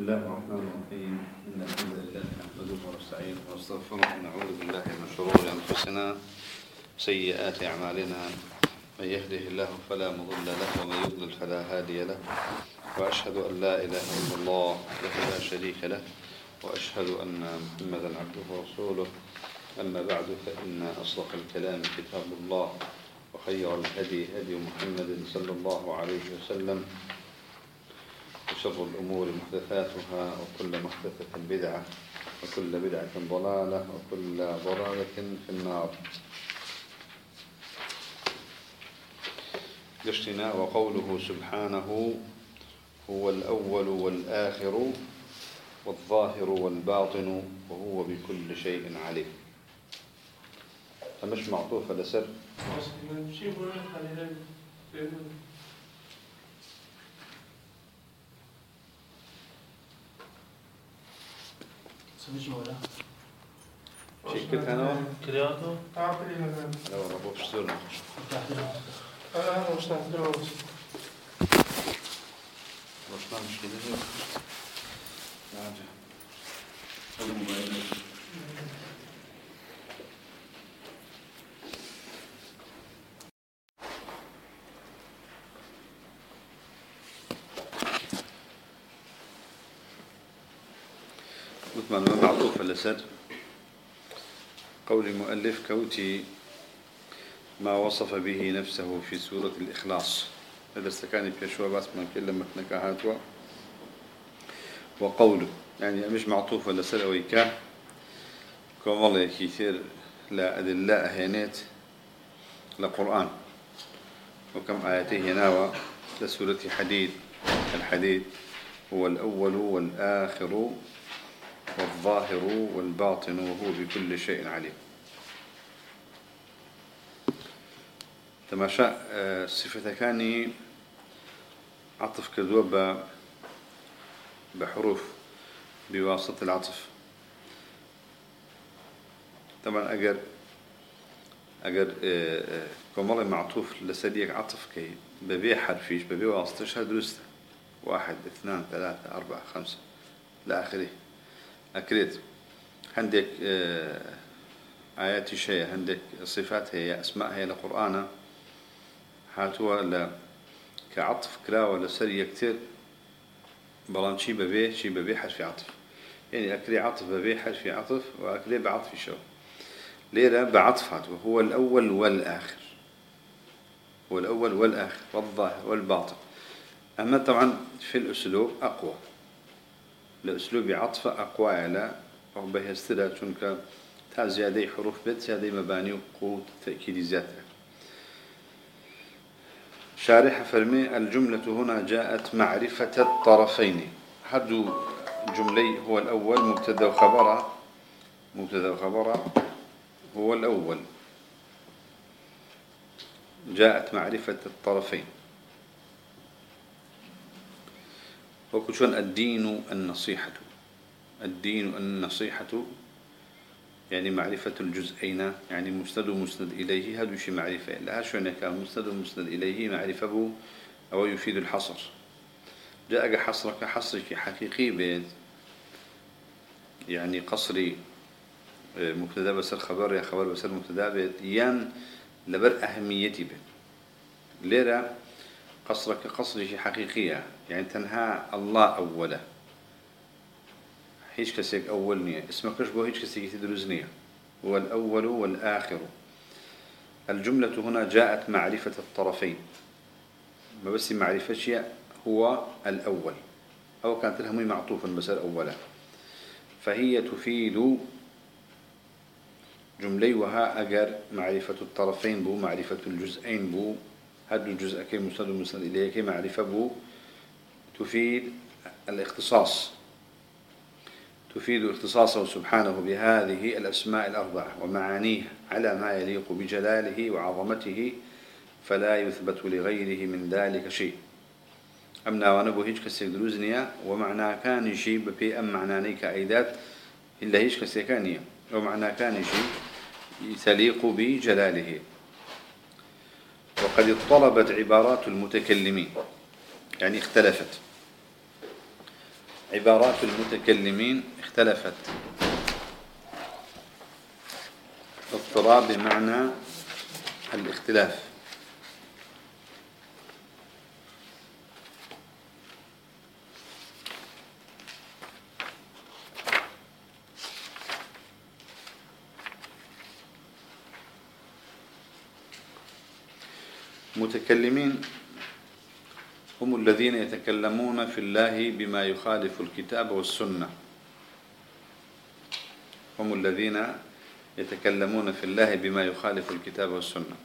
الله الرحمن الرحيم. إن الحمد لله نحمده ونستغفره ونعوذ بالله من شرور أنفسنا سيئات أعمالنا. من يهده الله فلا مضل له ومن يضلل فلا هادي له. وأشهد أن لا إله إلا الله وحده لا شريك له. وأشهد أن محمدا عبده ورسوله. أما بعد فإن أصدق الكلام كتاب الله وخير الهدي هدي محمد صلى الله عليه وسلم. وشر الأمور محدثاتها وكل محدثة بدعة وكل بدعة ضلالة وكل ضلالة في النار. قشتنا وقوله سبحانه هو الأول والآخر والظاهر والباطن وهو بكل شيء عليم. فمش معطوف لسر سمجمه ولا شيء كنت أنا كرياتو لا والله أبو فشترنا وش ما مشكلة نعم الموبايل مثل ما معطوف لسد قول المؤلف كوتي ما وصف به نفسه في سورة الإخلاص. هذا استكاني في شوى بس من كل لما تنكهاتوا وقوله يعني مش معطوف ولا سلويكا كم والله كثير لا أدلاء هينات لقرآن. وكم آياته ناوى لسورة حديد. الحديد هو الأول والآخر والظاهر والباطن وهو بكل شيء عليم. تماشى صفة كاني عطف كذوب بحروف بواسطة العطف. طبعا أجر أجر كمال معطوف لسديك عطف كي ببيع حرفيش ببيع واسطة هذا درسته واحد اثنان ثلاثة أربعة خمسة لآخره أكريت. عندك آيات شيء عندك صفات هي أسماء هي لقرآن هاتوا لا كعطف كلا ولا سري كتير بلان شي ببيه شي ببيه حرف عطف. يعني أكري عطف ببيه حرف عطف وأكري بعطف شو. ليرة بعطف هاتوا. هو الأول والآخر. هو الأول والآخر والظاهر والباطن. أما طبعا في الأسلوب أقوى. لأسلوب عطف أو به استلا چونك تا زيادة حروف بيت زيادة مباني وقوة تأكيد زيادة شارح فرمي الجملة هنا جاءت معرفة الطرفين. حد جملي هو الأول مبتدأ وخبره مبتدأ وخبره هو الأول. جاءت معرفة الطرفين. وكشون الدين النصيحة. الدين النصيحة يعني معرفة الجزئين يعني مسند ومسند إليه هذا شيء معرفة. لا شو كان مسند ومسند إليه معرفة أو يفيد الحصر. جاء حصرك حصرك حقيقي بيت يعني قصري مبتدأ بس الخبر يا خبر بس المبتدأ بيت يان لبر أهميتي بيت ليرة قصرك قصري حقيقية. يعني تنهى الله أولا هيش كسيك أولنية اسمك بو؟ هيش كسيك تدرزنية هو الأول والآخر. الجملة هنا جاءت معرفة الطرفين. ما بس معرفة شيء هو الأول. أو كانت لهم معطوفا بس الأولا فهي تفيد جملي وها أجر معرفة الطرفين بو معرفة الجزئين بو. هذا الجزء كي مسند مسند إليه كي معرفة بو تفيد الاختصاص. تفيد اختصاصه سبحانه بهذه الأسماء الأربعة ومعانيه على ما يليق بجلاله وعظمته فلا يثبت لغيره من ذلك شيء. أمنا ونبو هيج كسيك دروزنيا ومعنى كان شيء ببي أم معناني كأيدات إلا هيج كسيكانيا ومعنى كان شيء تليق بجلاله. وقد اضطربت عبارات المتكلمين. يعني اختلفت. عبارات المتكلمين اختلفت. اضطراب بمعنى الاختلاف. متكلمين هم الذين يتكلمون في الله بما يخالف الكتاب والسنة. هم الذين يتكلمون في الله بما يخالف الكتاب والسنة.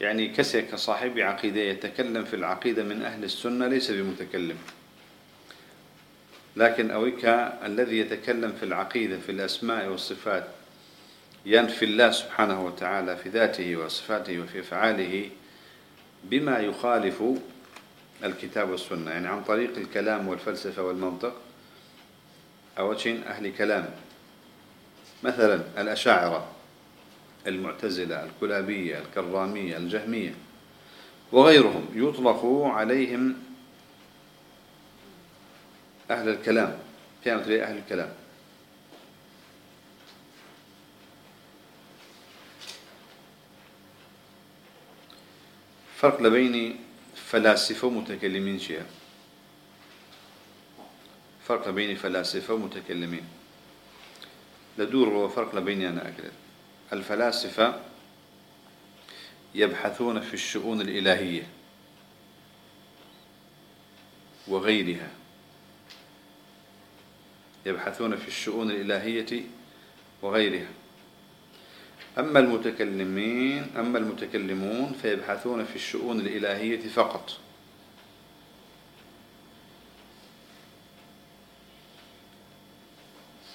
يعني كسيك صاحب عقيدة يتكلم في العقيدة من أهل السنة ليس بمتكلم. لكن أويك الذي يتكلم في العقيدة في الأسماء والصفات ينفي الله سبحانه وتعالى في ذاته وصفاته وفي أفعاله بما يخالف الكتاب والسنة يعني عن طريق الكلام والفلسفة والمنطق أو شيء أهل كلام. مثلا الأشاعرة المعتزلة الكلابية الكرامية الجهمية وغيرهم يطلق عليهم أهل الكلام كانت أهل الكلام. فرق بين فلاسفة ومتكلمين شيء فرق بين فلاسفة ومتكلمين. لدور هو فرق بيني أنا أكثر الفلاسفة يبحثون في الشؤون الإلهية وغيرها. يبحثون في الشؤون الإلهية وغيرها. أما المتكلمين أما المتكلمون فيبحثون في الشؤون الإلهية فقط.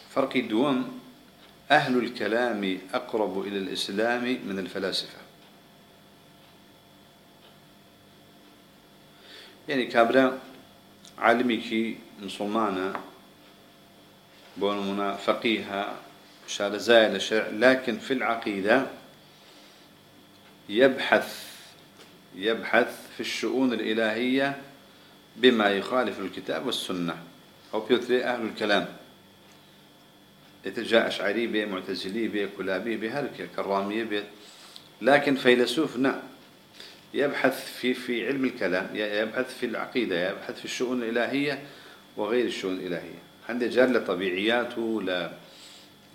فرق الدوام أهل الكلام أقرب إلى الإسلام من الفلاسفة. يعني كابرا عالمي مسلمانا بونمنا فقيها شارزايا لشرع لكن في العقيدة يبحث يبحث في الشؤون الإلهية بما يخالف الكتاب والسنة. أو بيوتري أهل الكلام. يتجاء أشعري به معتزلي به كلابي به هركة كرامية به لكن فيلسوف نعم يبحث في في علم الكلام يبحث في العقيدة يبحث في الشؤون الإلهية وغير الشؤون الإلهية. عنده جار لطبيعياته لا.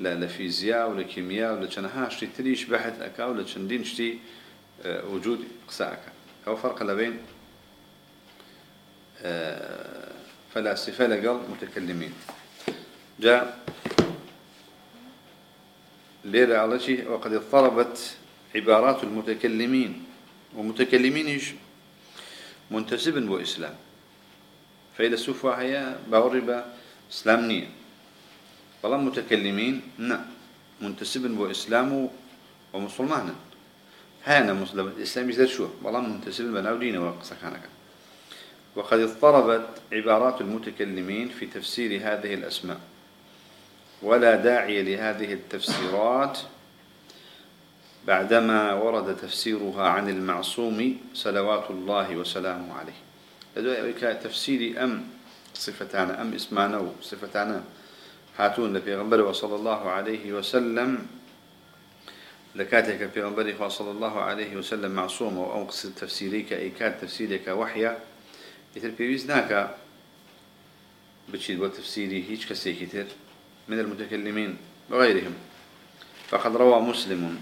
لا لفيزياء ولا كيمياء ولا چنها شتي تريش بحث أكا ولا چندين شتي آه، وجود قساء أو فرق لبين آه، فلاسفة لقل متكلمين. جاء ليرة على شيء وقد اضطربت عبارات المتكلمين. ومتكلمين إيش؟ منتسب بو إسلام فيلسوف هي باوربا إسلامنية والله متكلمين منتسب بو إسلام ومسلمان هانا مسلم الإسلام يزال شو والله منتسب بناو دينه وقصة كانك وقد اضطربت عبارات المتكلمين في تفسير هذه الأسماء ولا داعي لهذه التفسيرات بعدما ورد تفسيرها عن المعصوم صلوات الله وسلامه عليه لذلك تفسير أم صفتان أم اسمان صفتان هاتون لبيغمبر صلى الله عليه وسلم لكاتك بيغمبر صلى الله عليه وسلم معصوم أو قصد تفسيريك أي كان تفسيرك وحيا يتر بيوزناك بتشيد وتفسيري هيج كسيكتر من المتكلمين وغيرهم فقد روى مسلم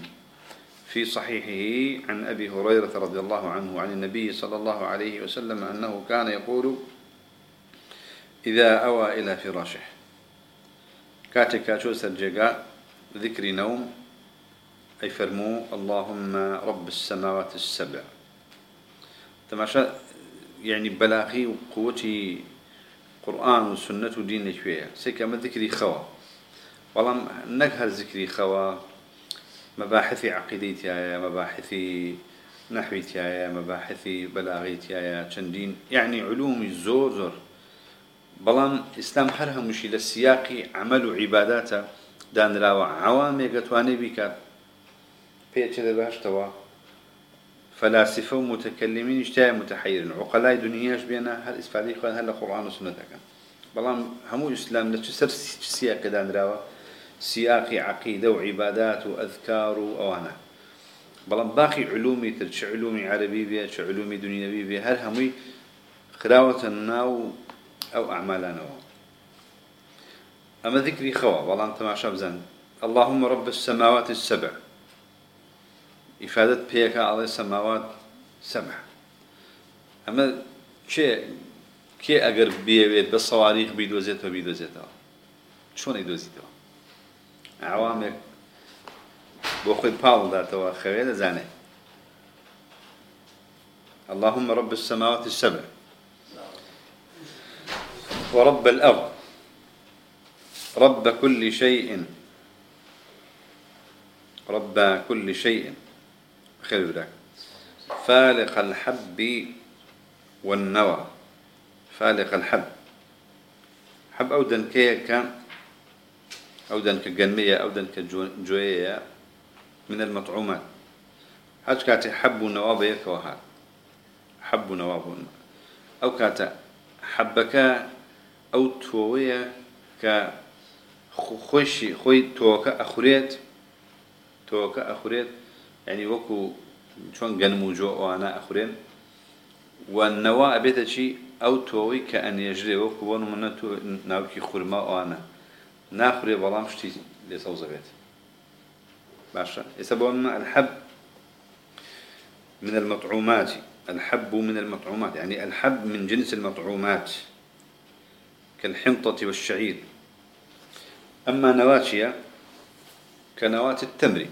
في صحيحه عن أبي هريرة رضي الله عنه عن النبي صلى الله عليه وسلم أنه كان يقول إذا أوى إلى فراشه. كاتك شو سرجقا ذكر نوم. أي فرمو اللهم رب السماوات السبع. تماشى يعني بلاغي وقوتي قرآن وسنة ودين شوية سيكا ما ذكري خوا. والله نقهر ذكري خوا. مباحثي عقيدتي مباحثي نحويتي مباحثي بلاغيتي چندين يعني علومي زور زور. بەڵام ئیسلام هەر هەمووشی لە سیاقی عمل و عیباداتە دانراوە عوامێک دەتوانێت بیکات پێچێ دەباشتەوە فلاسفة ومتكلمين اشتاي متحيرين عقلاء دنياش بينا هل إسفادي خوان هل قرآن وسنة كان بلام همو إسلام لتشسر سياق دانراوة سياق عقيدة وعبادات وأذكار وأوانا بلام باقي علومي ترش علومي عربي بيها تش علومي دنيوي بيها هر هموي خراوة الناو أو أعمالنا. أما ذكري خوا بلام تماشا بزن. اللهم رب السماوات السبع. إفادة بيكا على السماوات سبع. أما کێ ئەگەر بێوێت بە سەواریخ بیدۆزێتەوە بیدۆزێتەوە چۆنی دۆزیتەوە ئاوامێک بۆ خۆی پاڵداتەوە خەوێ دەزانێت. اللهم رب السماوات السبع. ورب الأرض رب كل شيء. رب كل شيء. خير ذلك فالق الحب والنوى. فالق الحب. حب أو دنكية أو دنك جنمية أو دنك جوية من المطعومات. حاج كاتي حب نواب وهاد حب نواب أو كاتا حبك أو توية ك خوشي خوي توكا أخريت توكا أخريت يعني وكو شون جنمو جو وأنا أخرين والنواء بيتا شي ئەو تۆوەی کە ئەنێژرێ وەکو بۆ منە تو ناوکی خورما ئەوانە. ناخورێ بەڵام شتی لێ سەوزەبێت باشە. ئێستا بۆ من الحب من المطعومات. الحب من المطعومات. يعني الحب من جنس المطعومات. كالحنطة والشعير. أما نواتيا كنوات التمر.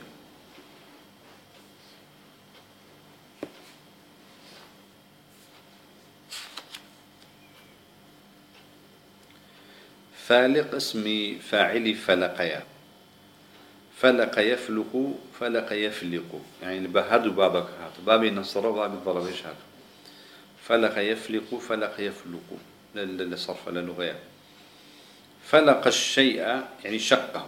فالق اسم فاعل فلقيا. فلق يفلق فلق يفلق. يعني بهد بابك هات بابي نصر بابي ضرب هات فلق يفلق فلق يفلق. للصرف للغة فلق الشيء يعني شقه.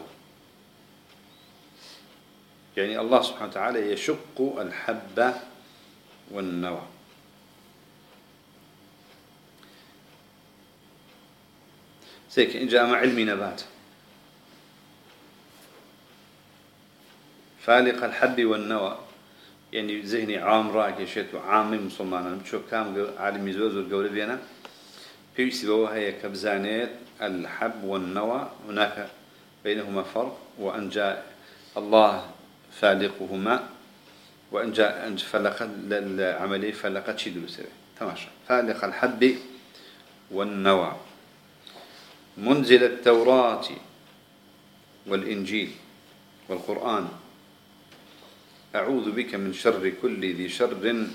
يعني الله سبحانه وتعالى يشق الحب والنوى. سيك إن جاء مع علمي نبات. فالق الحب والنوى. يعني ذهني عام راك يشيت عام مسلمان شو كام عالم زوز والقول بينا. بيسي بوها هي كبزانيت الحب والنوى هناك بينهما فرق وأن جاء الله فالقهما وأن جاء فلق العملية فلقت شي دروسه تماشى فالق الحب والنوى. منزل التوراة والإنجيل والقرآن. أعوذ بك من شر كل ذي شر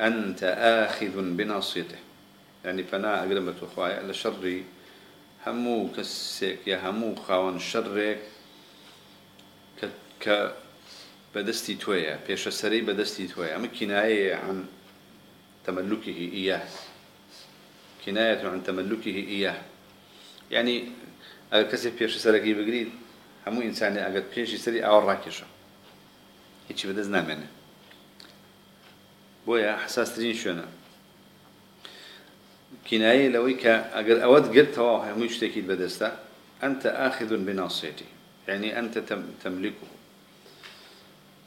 أنت آخذ بناصيته. يعني فنا أقربة أخوايا على شر همو كسك يا همو خاون شرك ك ك بدستي تويا بيش السري بدستي تويا أما كناية عن تملكه إياه. كناية عن تملكه إياه. يعني ئەگەر کەسێک پێش سەرەکەی بگریت هەموو ئینسانی ئەگەر پێشی سەری ئاوە ڕاکێشە هیچی بەدەست نامێنێ بۆیە حساسترین شوێنە كناية لويك أجر أود قلت هو مش تكيد بدستا أنت آخذ بناصيتي يعني أنت تم تملكه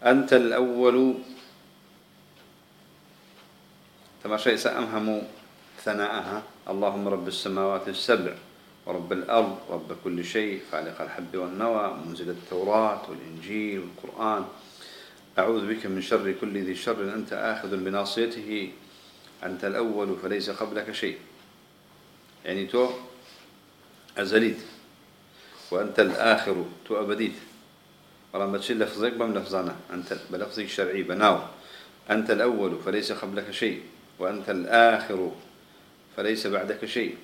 أنت الأول تماشى سأمهم ثناءها اللهم رب السماوات السبع ورب الأرض رب كل شيء خالق الحب والنوى منزل التوراة والإنجيل والقرآن أعوذ بك من شر كل ذي شر أنت آخذ بناصيته أنت الأول فليس قبلك شيء يعني تو أزليت وأنت الآخر تو أبديت. ولما تشيل لفظك بم لفظنا أنت بلفظك الشرعي بناو. أنت الأول فليس قبلك شيء وأنت الآخر فليس بعدك شيء.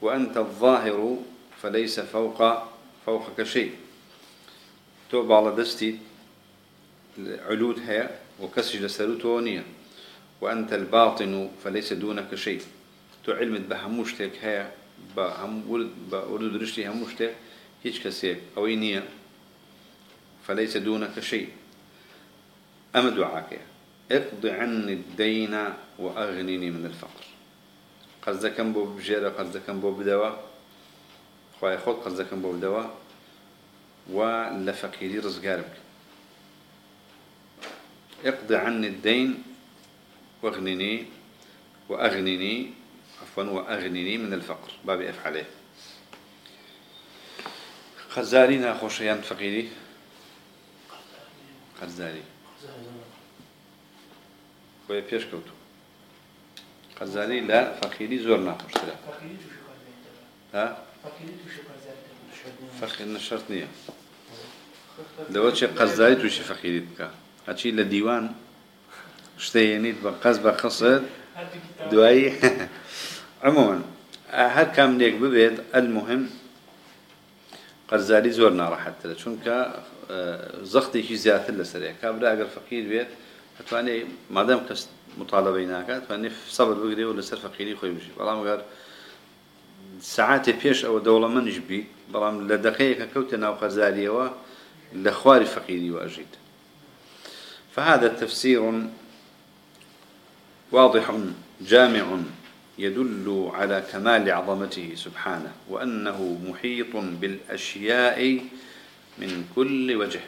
وأنت الظاهر فليس فوق فوقك شيء. توب على دستي علود هي وكسج لسلوتونية وأنت الباطن فليس دونك شيء. تو علمت بهموشتك هي بهم ولد بولد رشتي هموشتك هيش كسيك أو نية فليس دونك شيء أما دعاك اقض عني الدين وأغنني من الفقر. قەرزەکەم بۆ بژێرە قەرزەکەم بۆ بدەوە خخوای خۆت قەرزەکەم بۆ بدەوە و ڕزگار بکە اقض عني الدين واغنني وأغنني عفوا وأغنني من الفقر. باب أفعله خزاري ناخوشيان فقيري. خزاري. خويا بيش كوتو خزاري لا فقيري زور ناخوش ترى ها؟ فقير نشرت نية لو شي قزاري توشي فقيري بكا هاتشي لديوان شتينيت بقز بقصد دوائي عموما هر كام ليك ببيت المهم قرزاري زور ناراحت له چونکە زەختێکی زیاتر لەسەرەیە کابرا ئەگەر فەقیر بێت هەتوانێ مادەم کەس مطالبەی ناکات توانێ سەبر بگرێ و لەسەر فەقیری خۆی بژی بەڵام گەر سعاتێ پێش ئەوە دەوڵەمەنیش بی بەڵام لە دقەیەکە کەوتە ناو قەرزاریەوە لە خواری فەقیری واژیت. فهذا تفسير واضح جامع يدل على كمال عظمته سبحانه وأنه محيط بالأشياء من كل وجه.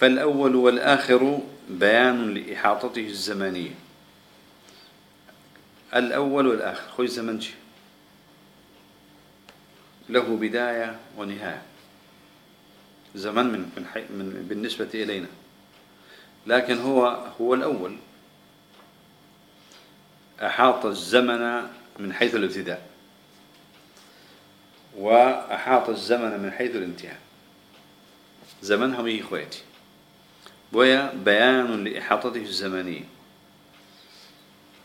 فالأول والآخر بيان لإحاطته الزمنية. الأول والآخر خوي زمنجي له بداية ونهاية. زمن من من, من بالنسبة إلينا. لكن هو هو الأول. أحاط الزمن من حيث الابتداء. وأحاط الزمن من حيث الانتهاء. زمنهم هي إخواتي. ويا بيان لإحاطته الزمنية.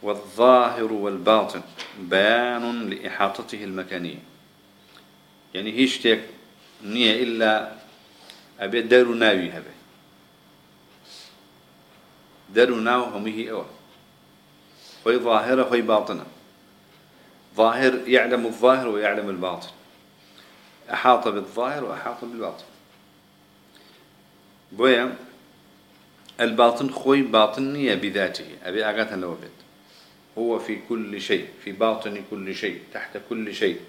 والظاهر والباطن بيان لإحاطته المكانية. يعني هيش تيك نية إلا أبي دارو ناوي هبه دارو ناو هم هي أوه. خوي ظاهرة خوي باطنة ظاهر يعلم الظاهر ويعلم الباطن. أحاط بالظاهر وأحاط بالباطن. بويا الباطن خوي باطنية بذاته. أبي أغاثا لو بيت هو في كل شيء في باطن كل شيء تحت كل شيء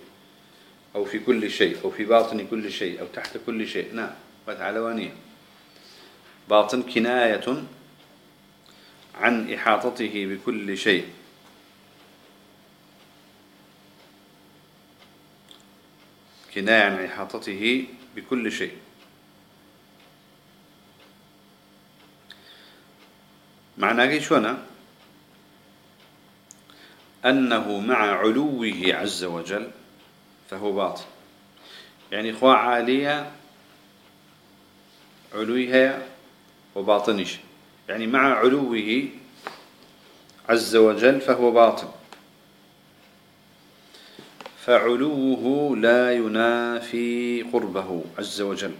أو في كل شيء أو في باطن كل شيء أو تحت كل شيء نعم وتعالوانية باطن كناية عن إحاطته بكل شيء. كناية عن إحاطته بكل شيء. معناه شونا أنه مع علوه عز وجل فهو باطن يعني خوا عالية علوها وباطنش يعني مع علوه عز وجل فهو باطن فعلوه لا ينافي قربه عز وجل.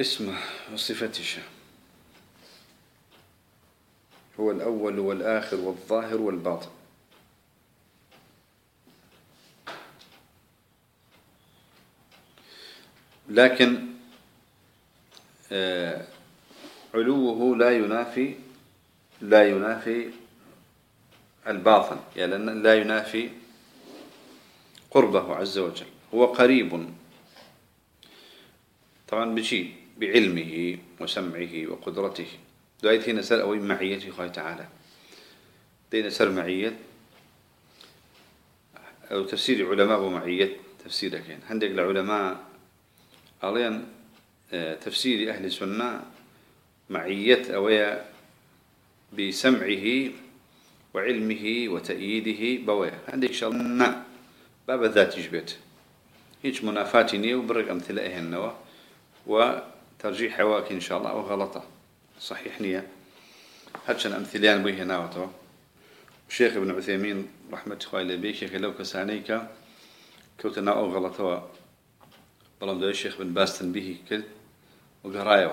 اسمه وصفته هو الأول والآخر والظاهر والباطن. لكن آه، علوه لا ينافي لا ينافي الباطن. يعني لا ينافي قربه عز وجل. هو قريب. طبعا بشيء؟ بعلمه وسمعه وقدرته. دعيت هنا سر أوي معية خوي تعالى. دينا سر معية. أو تفسير علماء ومعية تفسير كان عندك العلماء ألين آه، تفسير أهل السنة معية أويا بسمعه وعلمه وتأييده بويا. عندك شغل باب ذات جبت هيج منافاتني وبرق أمثلة النوى وترجيح هواك إن شاء الله أو غلطة. صحيح نية. هاتشن أمثليان بيه ناوتو الشيخ ابن عثيمين رحمة الله بيه شيخ لو كسانيك كوتنا أو غلطوا. بلام دو الشيخ بن باستن به كل. وقرايو.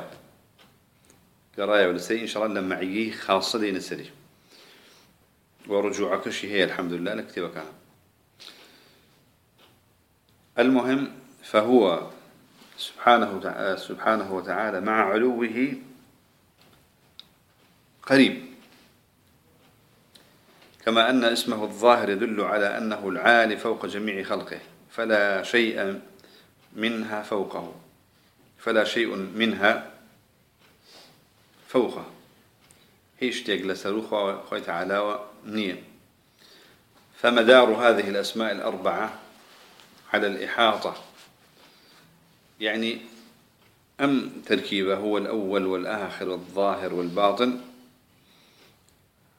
قرايو لسي إن شاء الله لما عيه خاصة دين السري. ورجوعك شيء هي الحمد لله لكتبك كان المهم فهو سبحانه سبحانه وتعالى مع علوه قريب. كما أن اسمه الظاهر يدل على أنه العالي فوق جميع خلقه فلا شيء منها فوقه. فلا شيء منها فوقه. هيش تيق لسروخ خوي تعالى نية. فمدار هذه الأسماء الأربعة على الإحاطة؟ يعني أم تركيبه هو الأول والآخر والظاهر والباطن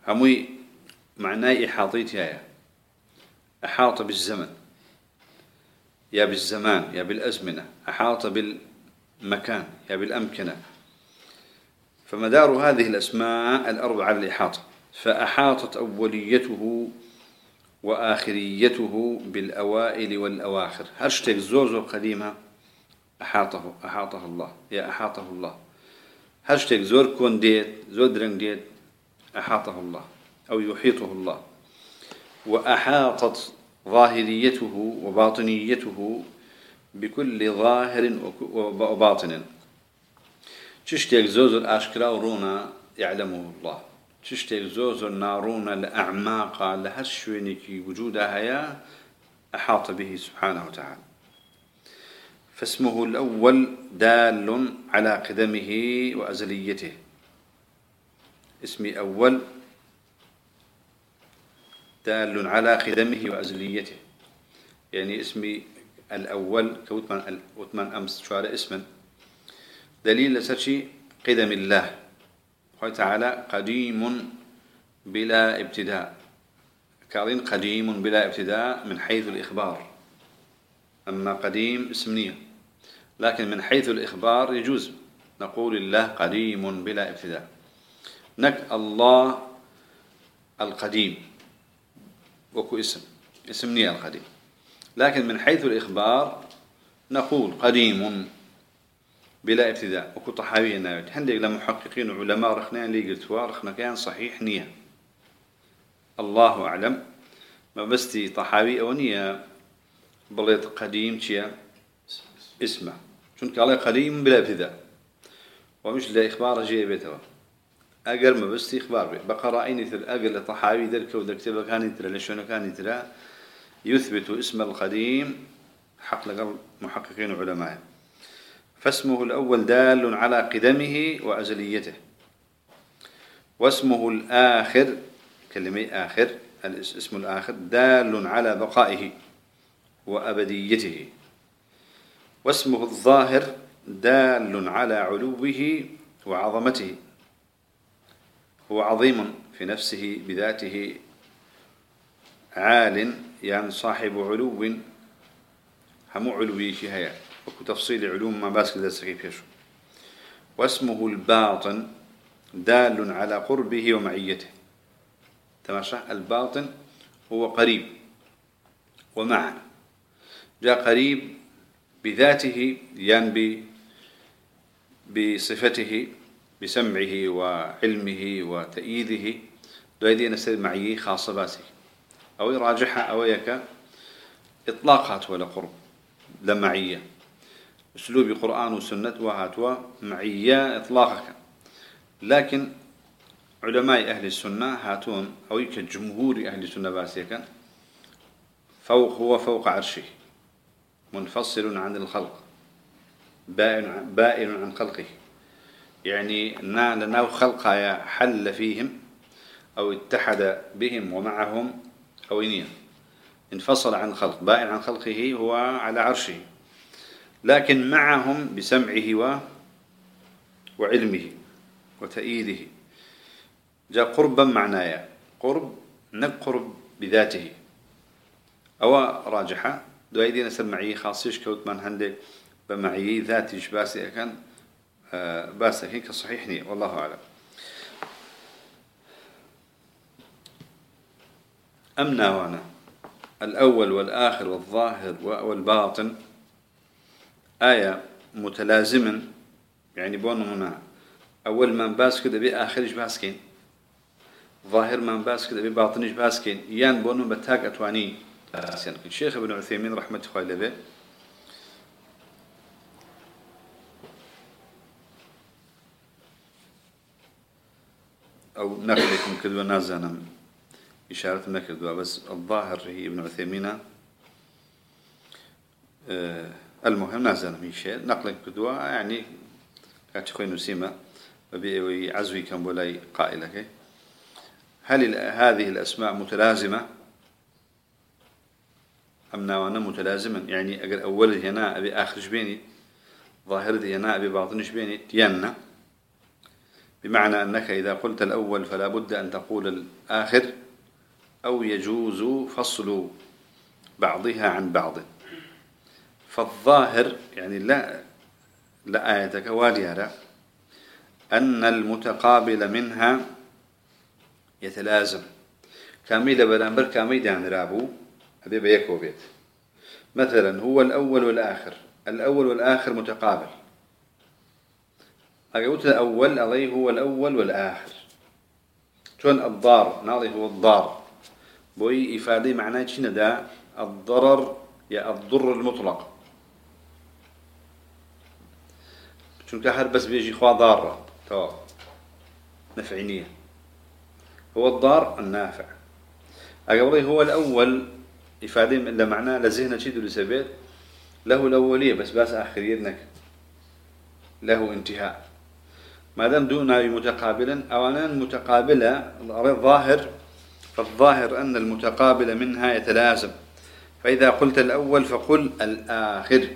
هموي معناه إحاطيتها أحاط بالزمن. يا بالزمان يا بالأزمنة. أحاط بالمكان يا بالأمكنة فمدار هذه الأسماء الأربعة على الإحاطة فأحاطت أوليته وآخريته بالأوائل والأواخر. هاشتاج زوزو قديمة أحاطه أحاطه الله. يا أحاطه الله. هاشتاج زور كون ديت زور درنج ديت أحاطه الله أو يحيطه الله وأحاطت ظاهريته وباطنيته بكل ظاهر وباطن. تشتيك زوز الأشكرا ورونا يعلمه الله. تشتيك زوز النارونا لأعماق لهشوينك وجودها هيا أحاط به سبحانه وتعالى. فاسمه الأول دال على قدمه وأزليته. اسمي أول دال على قدمه وأزليته. يعني اسمي الأول كوتمان أمس شوارع اسما. دليل لسرشي قدم الله. قال تعالى قديم بلا ابتداء. كأرين قديم بلا ابتداء من حيث الإخبار. أما قديم اسمنية لكن من حيث الإخبار يجوز. نقول الله قديم بلا ابتداء. نك الله القديم. وكو اسم اسم نية القديم. لكن من حيث الإخبار نقول قديم بلا ابتداء. وكو طحاوية ناويت. هندي محققين وعلماء رخنان لي قلت رخنا كان صحيح نية. الله أعلم. ما بستي طحاوي أو بليت قديم تيا اسمه. شنك الله قديم بلا ابتداء. ومش لا إخبار جي بيته. ما بس إخبار به بقرا أين تر أجر لطحاوي ذلك وذلك تبى كان ترى لشون كان ترى يثبت اسم القديم حق لقل محققين علماء. فاسمه الأول دال على قدمه وأزليته. واسمه الآخر كلمة آخر الاسم الآخر دال على بقائه وأبديته. واسمه الظاهر دال على علوه وعظمته. هو عظيم في نفسه بذاته عال يعني صاحب علو هم علوي شهيا وكتفصيل علوم ما باسك ذا سكيف واسمه الباطن دال على قربه ومعيته. تماشى؟ الباطن هو قريب ومع جاء قريب بذاته يعني بصفته. بسمعه وعلمه وتأييده. دويدي نسير معي خاصة باسي أو يراجعها أو يك إطلاقات ولا قرب. لمعية أسلوب قرآن وسنة وهاتوا معية إطلاقك. لكن علماء أهل السنة هاتون أو جمهور أهل السنة باسيكا. فوق هو فوق عرشه. منفصل عن الخلق. بائن عن خلقه. يعني لناو خلقها حل فيهم أو اتحد بهم ومعهم أو إنيا انفصل عن الخلق بائن عن خلقه هو على عرشه. لكن معهم بسمعه و وعلمه وتأييده. جاء قربا معنايا. قرب نقرب بذاته. أو راجحة. دو أيدينا سمعي خاصيش كوت من هندي بمعي ذاتي شباسي كان. بأس هيك صحيحني والله أعلم. أمنا وأنا الأول والآخر والظاهر والباطن آية متلازما يعني بون هنا. أول ما باس كده بآخرش باسكين. ظاهر من باس كده بباطنش باسكين. يان بونو بتاك أتواني. الشيخ ابن عثيمين رحمة الله عليه أو نقلكم كذبة نازانا إشارة نكردوا بس الظاهر هي ابن عثيمين. آه، المهم نازانا من شيء. نقلك كدوا يعني كاتخوي نسيمة. وبيعزوي كم بولاي قائلك هل هذه الأسماء متلازمة؟ أم ناوانا متلازما يعني أقل أول هنا أبي آخر جبيني ظاهر هنا أبي باطن جبيني تيانا. بمعنى أنك إذا قلت الأول فلا بد أن تقول الآخر أو يجوز فصل بعضها عن بعض. فالظاهر يعني لا لا آيتك واديها أن المتقابل منها يتلازم. كاميلة بلانبر كاميلة عن رابو أبي بيكو بيت. مثلا هو الأول والآخر الأول والآخر متقابل. أقول الأول عليه هو الأول والآخر. شون الضار؟ ناضي هو الضار. بوي إفادة معناه شنو دا؟ الضرر يا الضر المطلق. شون كهر بس بيجي خوا ضارة. تو نفعينية هو الضار النافع. أقولي هو الأول إفادة إلا معناه لزهنا شيء لسبيت له الأولية بس بس آخرينك له انتهاء. ما دام دون متقابلا أولا متقابلة الظاهر فالظاهر أن المتقابل منها يتلازم. فإذا قلت الأول فقل الآخر.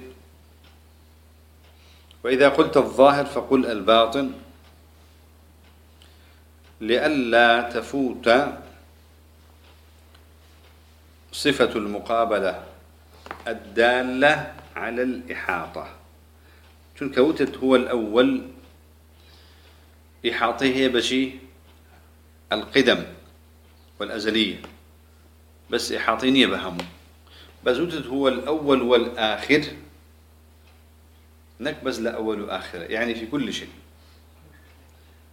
وإذا قلت الظاهر فقل الباطن. لئلا تفوت صفة المقابلة الدالة على الإحاطة. تنكوتت هو الأول؟ إحاطه بشي القدم والأزلية بس إحاطيني بهمه بزوتت هو الأول والآخر نكبز لأول وآخر يعني في كل شيء.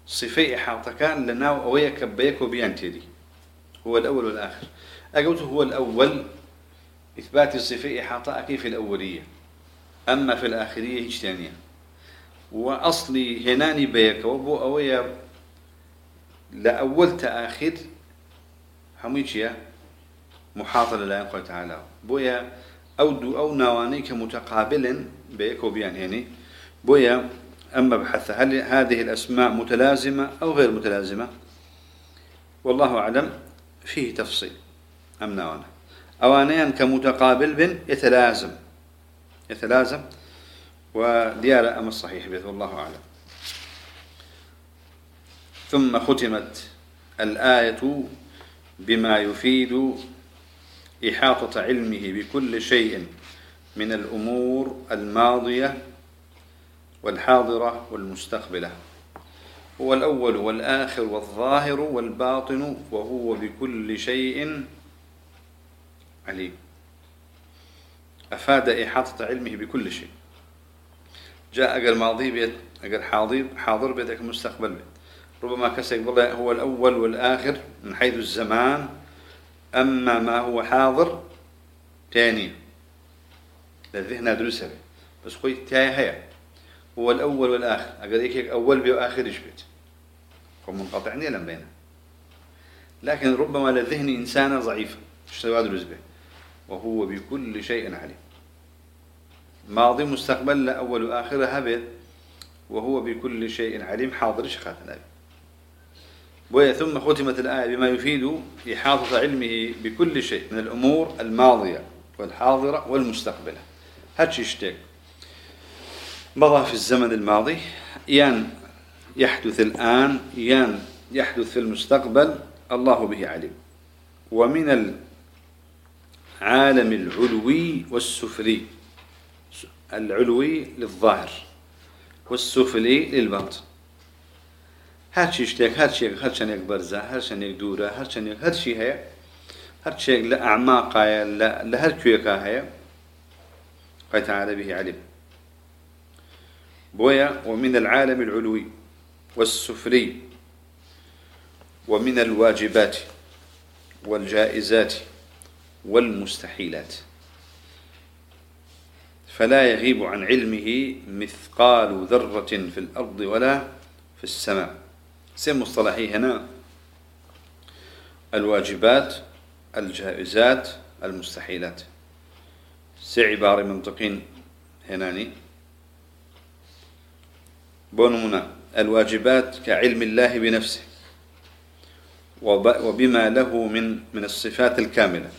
صفي إحاطة كان لنا أويا كبيك وبيانتيدي هو الأول والآخر. أقول هو الأول إثبات الصفة إحاطة كيف الأولية. أما في الآخرية هيش ثانية وأصلي هناني بيك وبو أويا لأول تآخر هميشيا محاطة لله ينقل تعالى بويا أو دو أو نواني كمتقابل بيك وبيان هني بويا أما بحث هل هذه الأسماء متلازمة أو غير متلازمة؟ والله أعلم فيه تفصيل. أم نوانا أوانيا كمتقابل بن يتلازم. يتلازم وديار أم الصحيح به والله أعلم. ثم ختمت الآية بما يفيد إحاطة علمه بكل شيء من الأمور الماضية والحاضرة والمستقبلة. هو الأول والآخر والظاهر والباطن وهو بكل شيء عليم. أفاد إحاطة علمه بكل شيء. جاء أجل ماضي بيت أجل حاضر حاضر بيت مستقبل بيت. ربما كسك بالله هو الأول والآخر من حيث الزمان أما ما هو حاضر تاني. للذهن درسه بس خوي تاي هيا. هو الأول والآخر. أقول هيك أول بي وآخر يشبت هم منقطعني لم بينه لكن ربما للذهن إنسانا ضعيفا اشتواد به؟ وهو بكل شيء عليم. ماضي مستقبل لا أول وآخر هبت وهو بكل شيء عليم حاضر شخات النبي. ويا ثم ختمت الآية بما يفيد إحاطة علمه بكل شيء من الأمور الماضية والحاضرة والمستقبلة. هاتش يشتك مضى في الزمن الماضي يان يحدث الآن يان يحدث في المستقبل الله به عليم. ومن العالم العلوي والسفلي. العلوي للظاهر والسفلي للباطن. هرچی شتێک هەرچێک هەرچەندێک بەرزە هەرچەندێک دوورە هەرچەندێک هەرچی هەیە هەرچێک لە ئەعماقایە لە هەر کوێکە هەیە قەتعالە به علم بويا ومن العالم العلوي والسفلي ومن الواجبات والجائزات والمستحيلات. فلا يغيب عن علمه مثقال ذرة في الأرض ولا في السماء. سم مصطلحي هنا. الواجبات الجائزات المستحيلات. سي عبارة منطقين هناني. بونمنا الواجبات كعلم الله بنفسه. وبما له من من الصفات الكاملة.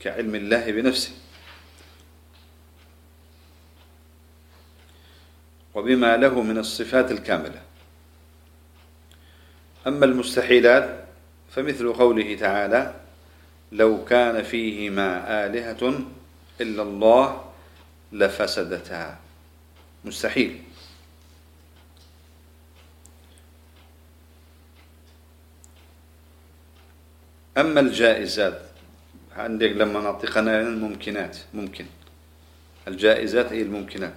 كعلم الله بنفسه. وبما له من الصفات الكاملة. أما المستحيلات فمثل قوله تعالى لو كان فيهما آلهة إلا الله لفسدتا. مستحيل. أما الجائزات عندك لما نعطيقنا الممكنات ممكن. الجائزات هي الممكنات.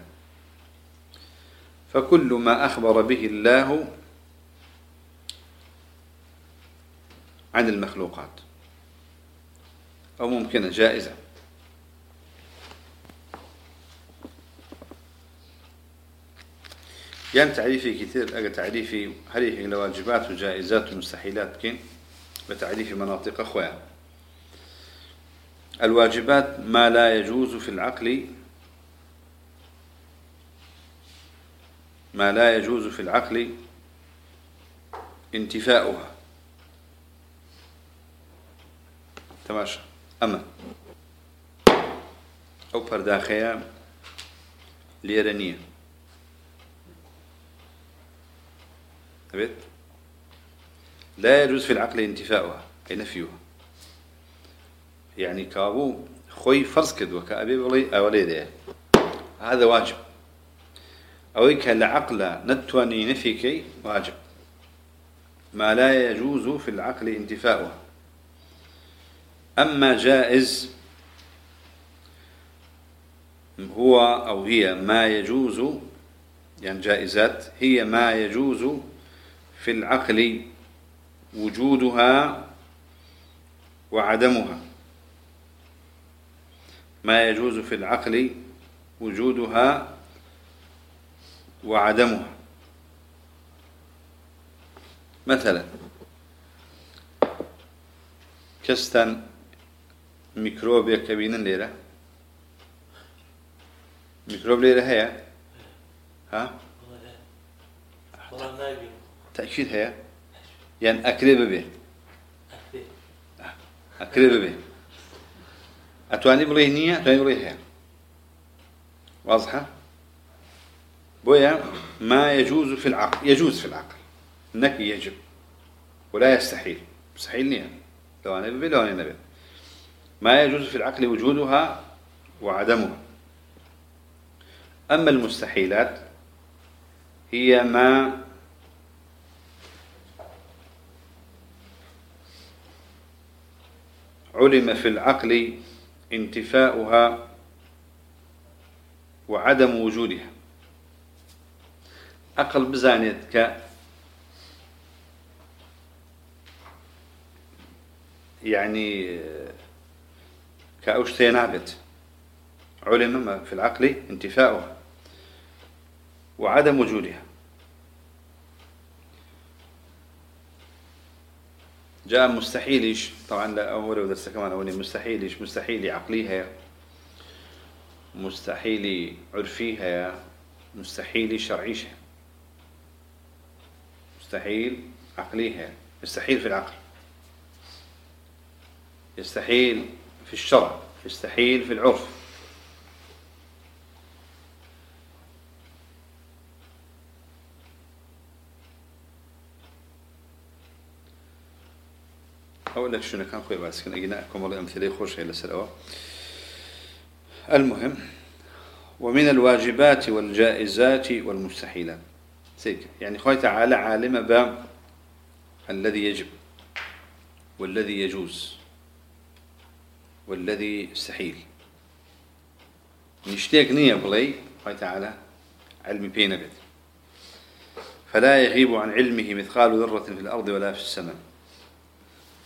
فكل ما أخبر به الله عن المخلوقات. أو ممكنة جائزة. يعني تعريفي كثير أجا تعريفي هل هي لواجبات وجائزات ومستحيلات كين. بتعريف مناطق أخويا. الواجبات ما لا يجوز في العقل ما لا يجوز في العقل انتفاؤها. تماشى. أما أو برداخيا ليرنية لا يجوز في العقل انتفاؤها. أي نفيها. يعني كابو خوي فرض كد وكأبي بلي أولي هذا واجب. أو كالعقل نتواني نفيكي واجب. ما لا يجوز في العقل انتفاؤها أما جائز هو أو هي ما يجوز يعني جائزات هي ما يجوز في العقل وجودها وعدمها. ما يجوز في العقل وجودها وعدمها. مثلا كستان ميكروب بينا ليرة ميكروب ليرة هي؟ ها؟ تأكيد هي؟ يعني أكريب به. أكريب به. أتواني بليه نية؟ أتواني بليه هي واضحة؟ بويا ما يجوز في العقل يجوز في العقل. النكي يجب ولا يستحيل. مستحيل نية. لو أنا ببي لو أنا نبي. ما يجوز في العقل وجودها وعدمها. أما المستحيلات هي ما علم في العقل انتفاؤها وعدم وجودها. أقل بزانيت ك يعني كأوشتي نابت علم في العقل انتفاؤها وعدم وجودها. جاء مستحيلش طبعا لا أول ودرس كمان أولي مستحيلش مستحيل عقليها مستحيل عرفيها مستحيل شرعيشها مستحيل عقليها يستحيل في العقل. يستحيل في الشرع. يستحيل في العرف. لك شنو كان خوي بس كان أجيناكم والله أمثلة خوش هي لسلوة المهم ومن الواجبات والجائزات والمستحيلات. سيك يعني خوي تعالى عالم با الذي يجب والذي يجوز والذي يستحيل. نشتاق نية بلي خوي تعالى علمي بينا فلا يغيب عن علمه مثقال ذرة في الأرض ولا في السماء.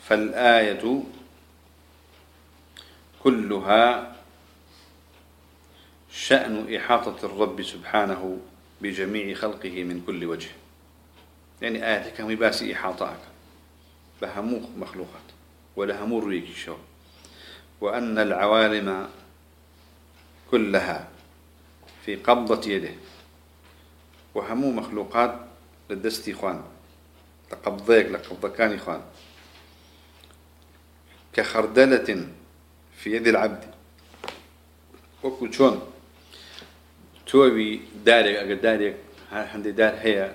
فالآية كلها شأن إحاطة الرب سبحانه بجميع خلقه من كل وجه. يعني آياتك هم باسي إحاطاك. بهمو مخلوقات ولا همو رويك شو. وأن العوالم كلها في قبضة يده. وهمو مخلوقات لدستي خوان. لقبضيك لقبضكان خوان كخردلة في يد العبد. وكل شون توي دارك أجد دارك هندي دار هي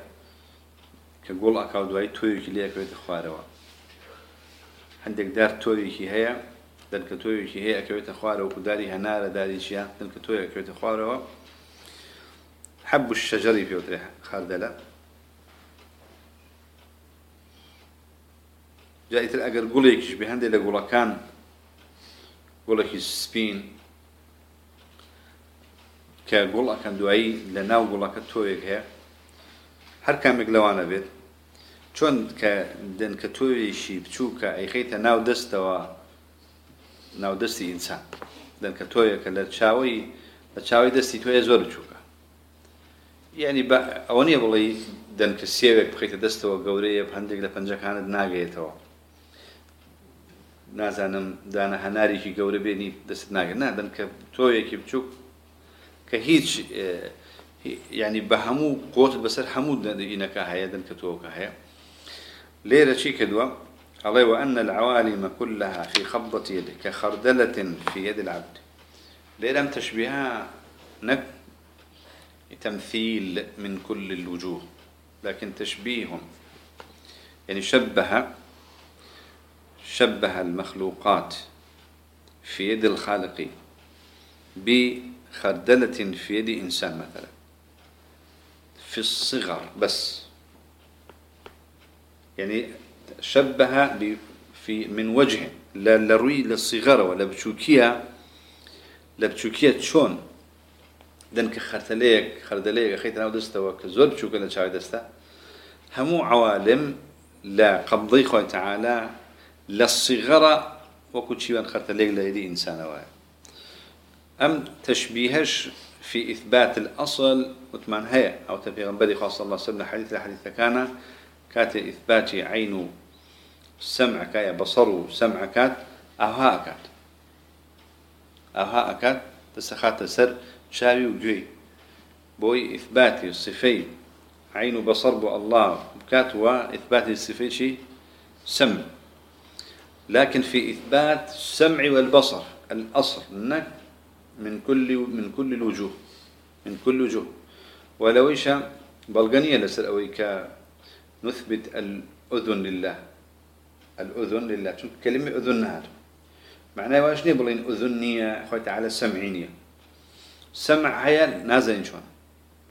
كقول أكاو دواي توي كليه كويت خواروا عندك دار توي كي هي دنك توي كي هي كويت خواروا وكداري هنار داري شيا دنك توي كويت خواروا حب الشجر في وتر جایتر ئەگەر گوڵێکیش بێ هەندێک لە گوڵەکان گوڵێکی سپین کە گوڵ ئەکەن دوایی لە ناو گوڵەکە تۆیەک هەیە هەر کامێک لەوانە بێت چۆن کە دەنکە تۆیشی بچووکە ئەیخیتە ناو دەستەوە ناو دەستی ئینسان دەنکە تۆیەکە لە چاوەی لە چاوی دەستی تۆیە زۆر بچووکە یعنی ئەوە نیە بڵی دەنکە سێوێک بخیتە دەستەوە گەورەیە هەندێک لە پەنجەکانت ناگەێتەوە نازانم دانە هەنارێکی گەورە بێنی دەست ناگەن نادەن کە تۆیەکی بچووک کە هیچ ینی بە هەموو قۆت بەسەر هەموو دەینەکە هەیە دەن کە تۆکە هەیە. لێرە چی کردووە؟ الله وأن العوالم كلها في خبضة يدك كخردلة في يد العبد. ليرم تشبيها نك تمثيل من كل الوجوه لكن تشبيه يعني شبه شبه المخلوقات في يد الخالق بخردلة في يد إنسان مثلا. في الصغر بس. يعني شبه في من وجه. لا لروي للصغر ولا بشوكية لبشوكية شون. دنك خرتليك خردليك خيت ناو دستوا كزور شو كنا شاي دستا همو عوالم لا قبضي خوي تعالى للصغرى وكل شيء خرتليك ليدي إنسان واي أم تشبيهش في إثبات الأصل وتمان هي أو تبيغنبري خاصة الله سبنا حديث الحديث كان كات إثبات عين سمع كايا بصر سمع كات أهواء كات أهواء كات تسخات سر شاوي وجوي بوي إثبات الصفي عين وبصر بو الله بكات وإثبات الصفي شيء سمع لكن في إثبات السمع والبصر الأصل من كل من كل الوجوه من كل وجوه. ولو إيش بلغنية لسر نثبت الأذن لله. الأذن لله. كلمة أذن هذا؟ معناه واش نبلين أذنية خويت على سمعينية سمع هيا نازل شون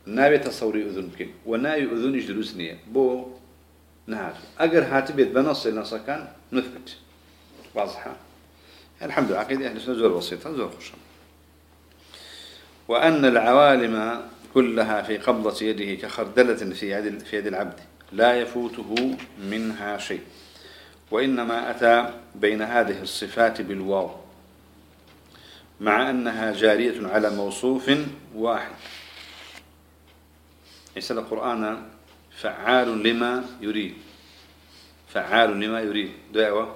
نابي تصوري أذن بكين وناي أذن يجلس نية. بو نهار. أجر هاتبيت بنص نص كان نثبت. واضحة. الحمد لله عقيدة أهل السنة زور بسيطة زور خشم وأن العوالم كلها في قبضة يده كخردلة في يد في يد العبد لا يفوته منها شيء وإنما أتى بين هذه الصفات بالواو مع أنها جارية على موصوف واحد. ليس القرآن فعال لما يريد. فعال لما يريد. دعوة.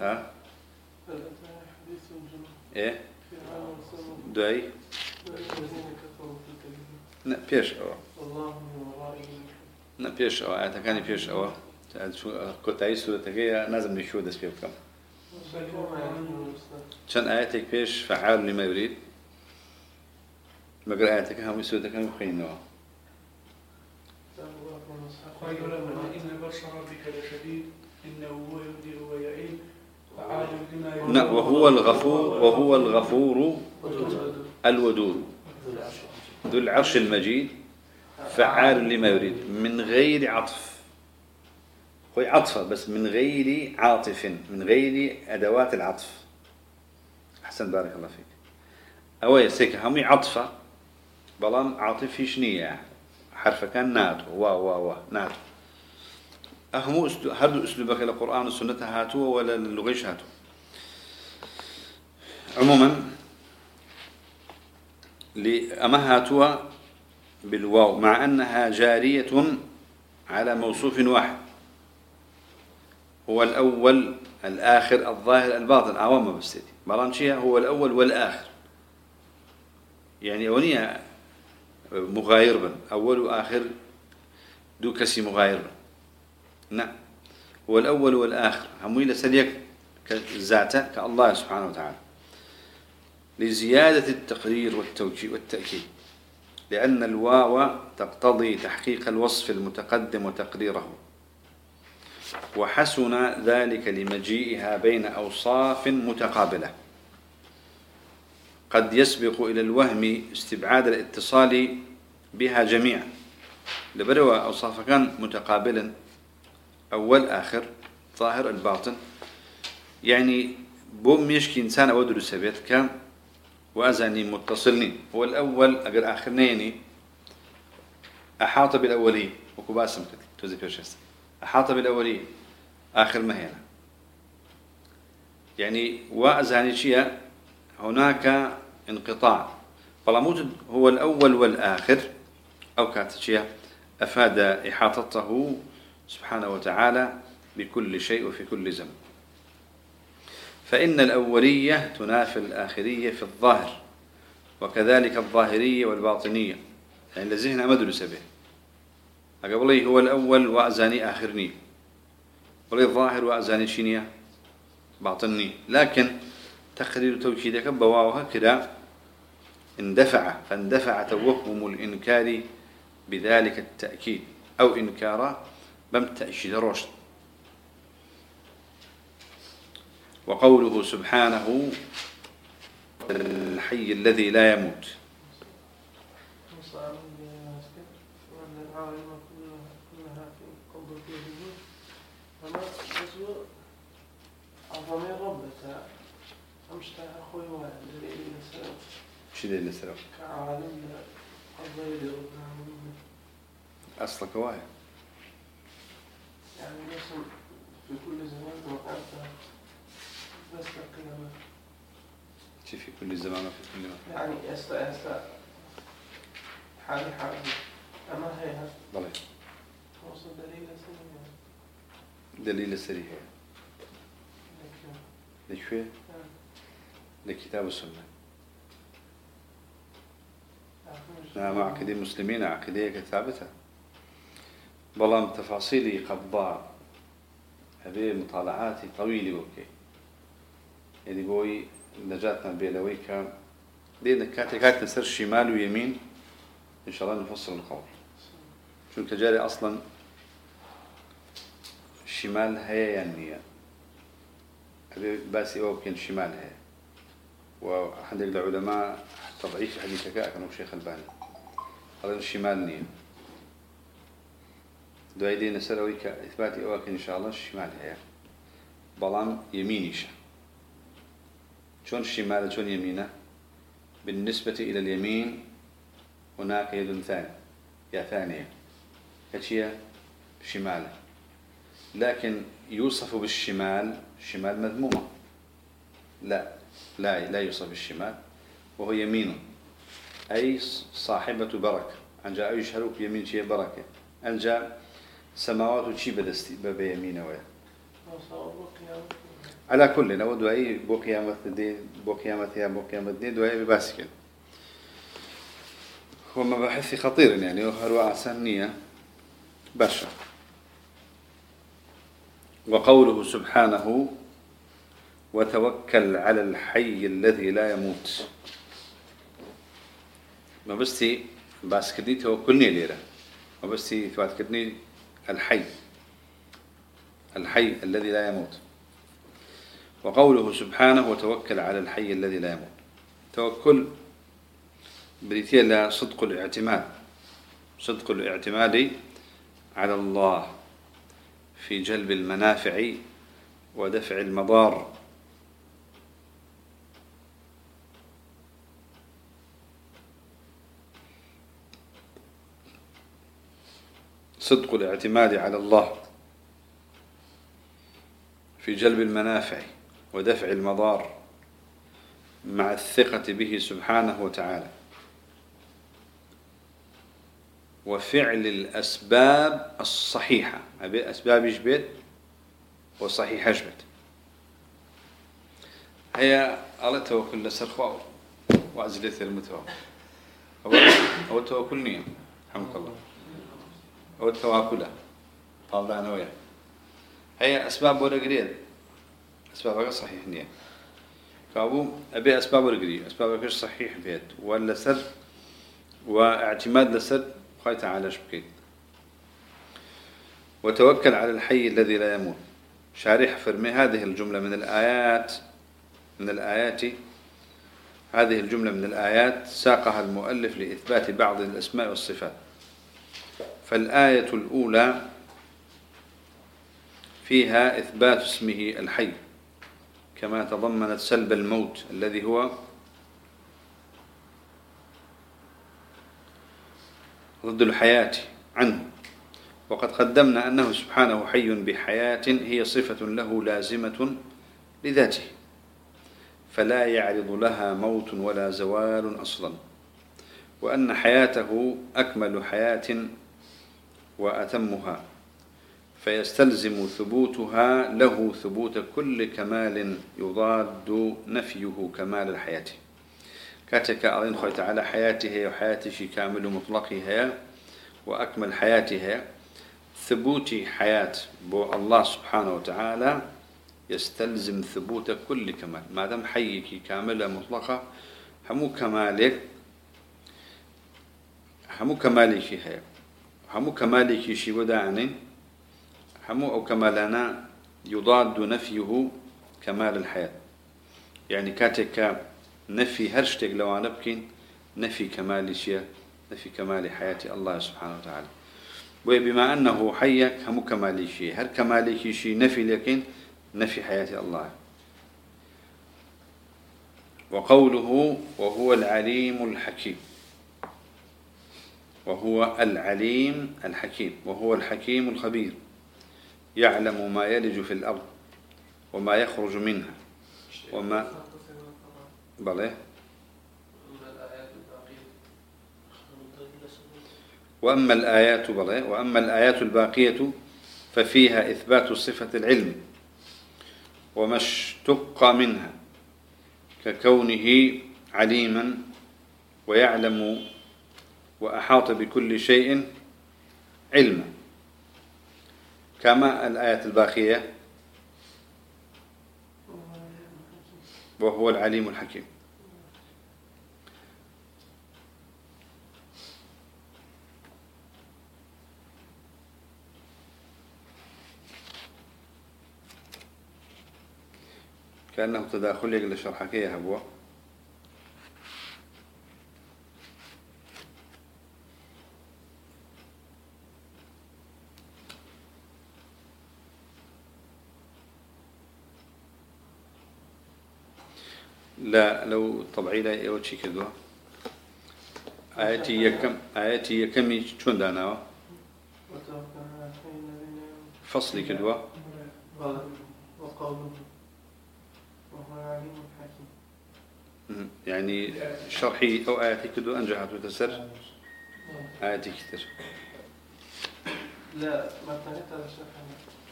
ها؟ إيه؟ دعي. بيش أو لا بيش أو أتكاني بيش أو كنت عايز سورة تكية لازم نشوف ده سبيل كم. چەند ئاەتێک پێش فعال لما يريد. مەگەر ئاەتەکە هەمووی سوودەکەم بخینەوە وهو الغفور وهو الغفور الودود. ذو العرش المجيد فعال لما يريد من غير عطف. هو عطفة بس من غير عاطف من غير أدوات العطف. أحسن بارك الله فيك. أو يسيك همي عطفة. بلام عاطفيش نية حرف كان ناتو. وا وا وا. ناتو. أهمو هردو أسلوبك القرآن والسنة هاتو ولا اللغيش هاتو عموما لأما هاتوا بالواو مع أنها جارية على موصوف واحد. هو الأول الآخر الظاهر الباطن. عوام بستدي. بلانشيا هو الأول والآخر. يعني أونية مغاير بن أول وآخر دو كسي مغاير بن نعم. هو الأول والآخر هموي لسليك كذاته كالله سبحانه وتعالى. لزيادة التقرير والتأكيد. لأن الواو تقتضي تحقيق الوصف المتقدم وتقريره وحسن ذلك لمجيئها بين أوصاف متقابلة. قد يسبق إلى الوهم استبعاد الاتصال بها جميعا. لبروا أوصاف كان متقابلا. أول آخر ظاهر الباطن. يعني بوم يشكي إنسان أودر سبيت كان وأزاني متصلين هو الأول أجر آخر نيني أحاط بالأولين وكباسم توزي بيرشست أحاط بالأولين آخر هنا يعني وأزاني شيء هناك انقطاع. فلاموت هو الأول والآخر. أو كاتشيا أفاد إحاطته سبحانه وتعالى بكل شيء وفي كل زمن. فإن الأولية تنافي الآخرية في الظاهر وكذلك الظاهرية والباطنية. يعني لذهن مدرس به أقبلي هو الأول وأزاني آخرني. ولي الظاهر وأزاني شينية باطني لكن تقرير توكيدك بواوها كده اندفع فاندفع توهم الإنكار بذلك التأكيد أو إنكار بمتأشيد رشد وقوله سبحانه الحي الذي لا يموت. شو؟ كعالم أصلك واحد. يعني في كل زمان في كل زمان وفي كل مكان يعني يستا يستا حالي حالي أما هي بلى. توصل دليل سريع دليل سريع لكن لشوية لكتاب والسنة نعم عقيدة مسلمين عقيدة ثابتة بلام تفاصيلي قبضاء هذه مطالعاتي طويلة وكي يعني بوي نجاتنا بيلويك. لأن كاتي كاتي نسر شمال ويمين إن شاء الله نفصل القول. شو كجاري أصلا؟ الشمال هي يعني. باسي أو كان شمال هي. وعندك العلماء تضعيف حديثك كانوا شيخ الباني. هذا الشمال نية دوای دێنە سەرەوەی کە ئیثباتی ئەوەکە انشاءڵە شمال هەیە بەڵام شون الشمال شون يمينة؟ بالنسبة إلى اليمين هناك يد ثانية. يا ثانية. كتشيا شمالة لكن يوصف بالشمال شمال مذمومة. لا لا لا يوصف بالشمال وهو يمين. أي صاحبة بركة. أن جاء يشهر يمين شيء بركة. أن جاء سماوات وشي بدستي بيمينه ويا على كل لو دعي بو قيامة الدين بو يا بو قيامة الدين دعي بباسكن هو مباحث خطير يعني وهروا أحسن بشر وقوله سبحانه وتوكل على الحي الذي لا يموت. ما بستي باسكدي توكلني ليرة ما بستي ثوات الحي الحي الذي لا يموت. وقوله سبحانه وتوكل على الحي الذي لا يموت. توكل بريتيا صدق الاعتماد. صدق الاعتماد على الله في جلب المنافع ودفع المضار. صدق الاعتماد على الله في جلب المنافع ودفع المضار مع الثقة به سبحانه وتعالى. وفعل الأسباب الصحيحة. أسباب جبت وصحيحة جبت هي على توكل لسرخوا وأزلت المتوى أو التوكل نية حمك الله. أو التواكل قال لا نويا هي أسباب ولا قريد أسباب صحيح نية. كابو أبي أسباب ولا قريد أسباب صحيح بيت. ولا سر واعتماد لسر خاي تعالى شبكي وتوكل على الحي الذي لا يموت. شارح فرمي هذه الجملة من الآيات من الآيات. هذه الجملة من الآيات ساقها المؤلف لإثبات بعض الأسماء والصفات. فالآية الأولى فيها إثبات اسمه الحي كما تضمنت سلب الموت الذي هو ضد الحياة عنه. وقد قدمنا أنه سبحانه حي بحياة هي صفة له لازمة لذاته فلا يعرض لها موت ولا زوال أصلا وأن حياته أكمل حياة وأتمها فيستلزم ثبوتها له ثبوت كل كمال يضاد نفيه كمال الحياة. كاتك أعلن خوي تعالى حياته وحياته كامل مطلقها وأكمل حياتها ثبوت حياة بو الله سبحانه وتعالى يستلزم ثبوت كل كمال. ما دام حيك كاملة مطلقة همو كمالك همو كمالك هي. همو كمالك شي وداعني همو أو كمالنا يضاد نفيه كمال الحياة يعني كاتك نفي هرشتك لو أنا بكين نفي كمال شيء نفي كمال حياة الله سبحانه وتعالى وبما أنه حيك هم كمال شيء هر كمال شيء نفي لكن نفي حياة الله وقوله وهو العليم الحكيم وهو العليم الحكيم وهو الحكيم الخبير يعلم ما يلج في الأرض وما يخرج منها. وما بله وأما الآيات بله وأما الآيات الباقية ففيها إثبات صفة العلم وما اشتق منها ككونه عليما ويعلم وأحاط بكل شيء علما. كما الآيات الباقية. وهو العليم الحكيم. كأنه تداخل لشرحك يا هبوة لا لو طبعي لا يوتشي كدوا آياتي يكم آياتي يكم شون دانا فصلي كدوا يعني شرحي أو آياتي كدو أنجحت وتسر؟ آياتي كتير. لا ما هذا الشرح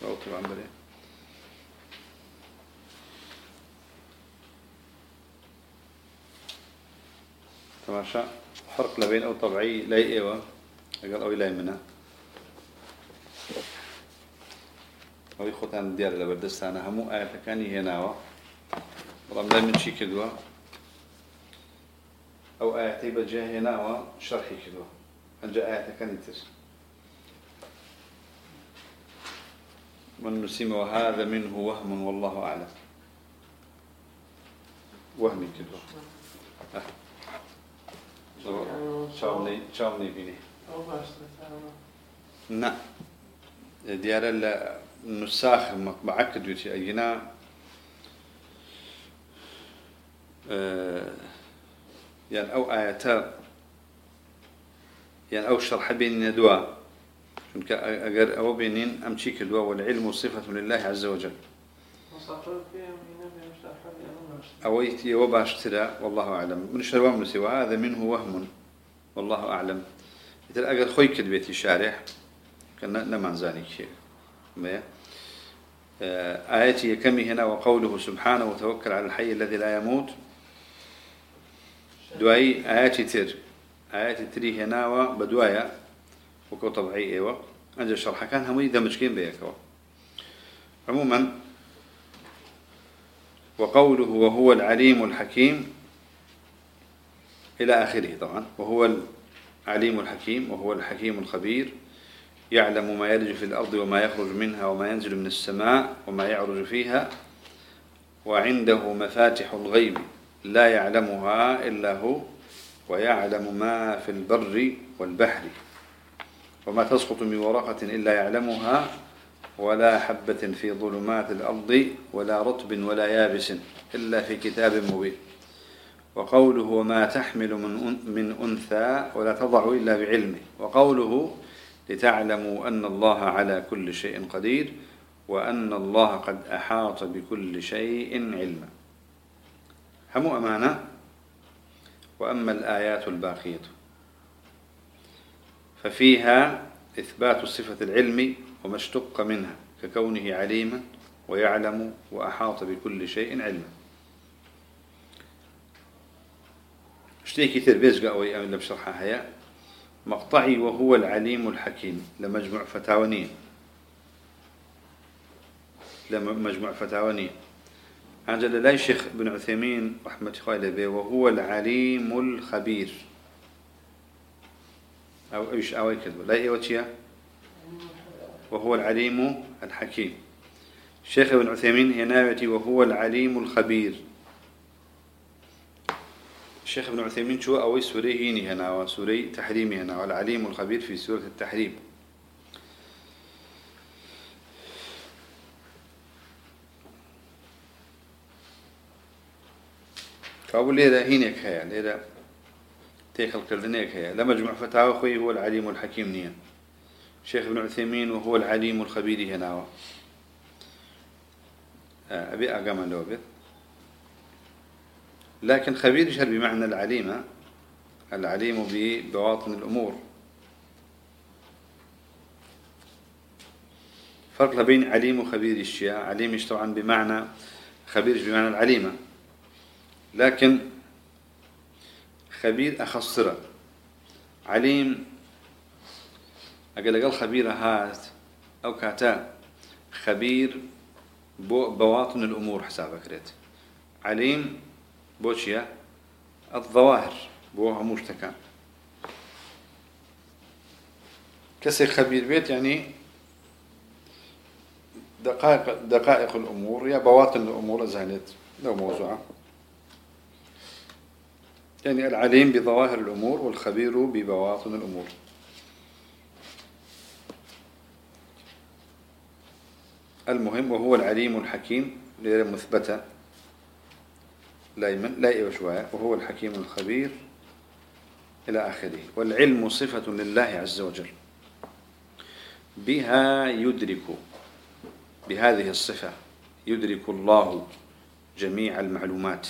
أو طبعا بري تماشى فرق لبين أو طبيعي لا إيوه. أقل أو لا منها. أو يخوتان ديار لبردستانا همو آيات كان هناوا بەڵام لای من چی کردووە ئەو ئاەتی بەجێ هێناوە شەرحی کردووە ئەنج ئاەتەکانی تر من نسيم وهذا منه وهم والله أعلم. وهمي كده شاوني شاوني بيني نعم ديار النساخ مطبعك دوتي أينا يعني أو آياتا يعني أو شرح بين ندوا چونك أجر أو بينين أمشي كدوا والعلم صفة لله عز وجل مصطفى فيها من نبي مصطفى أويتي وباشترى والله أعلم. من شروام سوى هذا منه وهم. والله أعلم. إذا أجر خوي كدبيتي شارح كنا نمان زاني ما؟ آه، آياتي كمي هنا وقوله سبحانه وتوكل على الحي الذي لا يموت. دعي آياتي تر. آياتي تري هنا وبدوايا وكو طبعي إيوه. أنجل شرح كان هم يدمجكين بيكوا عموما وقوله وهو العليم الحكيم إلى آخره طبعا. وهو العليم الحكيم وهو الحكيم الخبير يعلم ما يلج في الأرض وما يخرج منها وما ينزل من السماء وما يعرج فيها وعنده مفاتح الغيب لا يعلمها إلا هو ويعلم ما في البر والبحر وما تسقط من ورقة إلا يعلمها ولا حبة في ظلمات الأرض ولا رطب ولا يابس إلا في كتاب مبين. وقوله وما تحمل من من أنثى ولا تضع إلا بعلمه. وقوله لتعلموا أن الله على كل شيء قدير وأن الله قد أحاط بكل شيء علما. هم أمانة؟ وأما الآيات الباقية. ففيها إثبات صفة العلم وما اشتق منها ككونه عليما ويعلم وأحاط بكل شيء علما. اشتي كثير بيزقى أو اللي بشرحها هي مقطعي وهو العليم الحكيم لمجموع فتاونين لمجموع فتاونين عند لا الشيخ بن عثيمين رحمة الله عليه وهو العليم الخبير. أو إيش أو كذب لا إيه وهو العليم الحكيم. الشيخ ابن عثيمين هنا وهو العليم الخبير. الشيخ ابن عثيمين شو أوي سوري هيني هنا وسوري تحريمي هنا والعليم الخبير في سورة التحريم. فأقول ليه هينيك هيا ليه تيخل كردنيك هيا لما جمع فتاوى هو العليم الحكيم نيا. شيخ ابن عثيمين وهو العليم الخبير هنا. آه، أبي أقام له بيت لكن خبير يشهر بمعنى العليم العليم ببواطن الأمور. فرق بين عليم وخبير الشيء عليم طبعا بمعنى خبير بمعنى العليمة لكن خبير أخصره عليم أقل أقل خبير هات أو كاتا. خبير بواطن الأمور حسابك ريت. عليم بوشيا الظواهر بوها مشتكى كسي خبير بيت يعني دقائق دقائق الأمور يا بواطن الأمور أزهلت. لو موضوعة يعني العليم بظواهر الأمور والخبير ببواطن الأمور. المهم وهو العليم الحكيم مثبتة. لا لا شوية وهو الحكيم الخبير إلى آخره. والعلم صفة لله عز وجل. بها يدرك بهذه الصفة يدرك الله جميع المعلومات.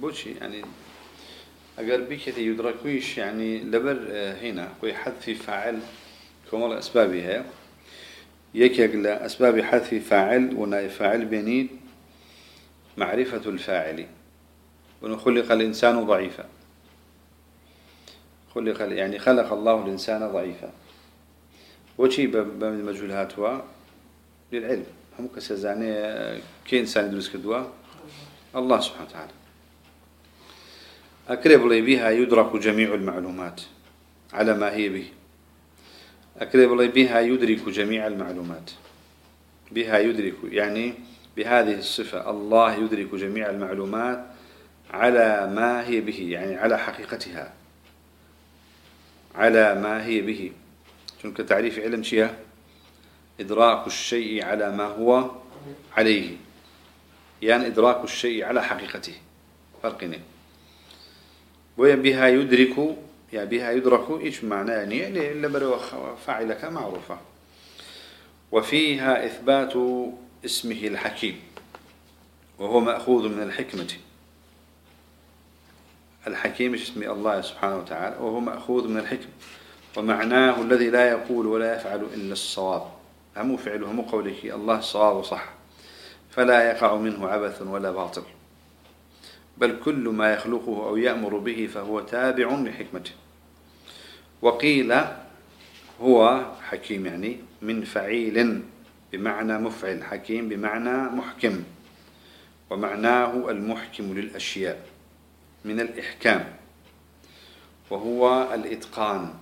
بوشي يعني اگر بك يدركويش يعني لبر آه، هنا هو حذف فاعل كمال أسبابها يكيك لأسباب حذف فاعل ونائب فاعل بنيد معرفة الفاعل ونخلق الإنسان ضعيفا خلق يعني خلق الله الإنسان ضعيفا وشي بمجهولات هو للعلم. هم كسزاني آه، كين إنسان يدرس كدوا الله سبحانه وتعالى أكرب لي بها يدرك جميع المعلومات على ما هي به. أكرب لي بها يدرك جميع المعلومات. بها يدرك يعني بهذه الصفة الله يدرك جميع المعلومات على ما هي به يعني على حقيقتها. على ما هي به. چونك تعريف علم شيء إدراك الشيء على ما هو عليه. يعني إدراك الشيء على حقيقته. فرقين وبها يدرك يعني بها يدرك إيش معنى يعني إلا برو فاعلك معروفة. وفيها إثبات اسمه الحكيم وهو مأخوذ من الحكمة. الحكيم اسم الله سبحانه وتعالى وهو مأخوذ من الحكم ومعناه الذي لا يقول ولا يفعل إلا الصواب. هم فعله هم قوله الله صواب صح. فلا يقع منه عبث ولا باطل. بل كل ما يخلقه أو يأمر به فهو تابع لحكمته. وقيل هو حكيم يعني من فعيل بمعنى مفعل حكيم بمعنى محكم ومعناه المحكم للأشياء من الإحكام وهو الإتقان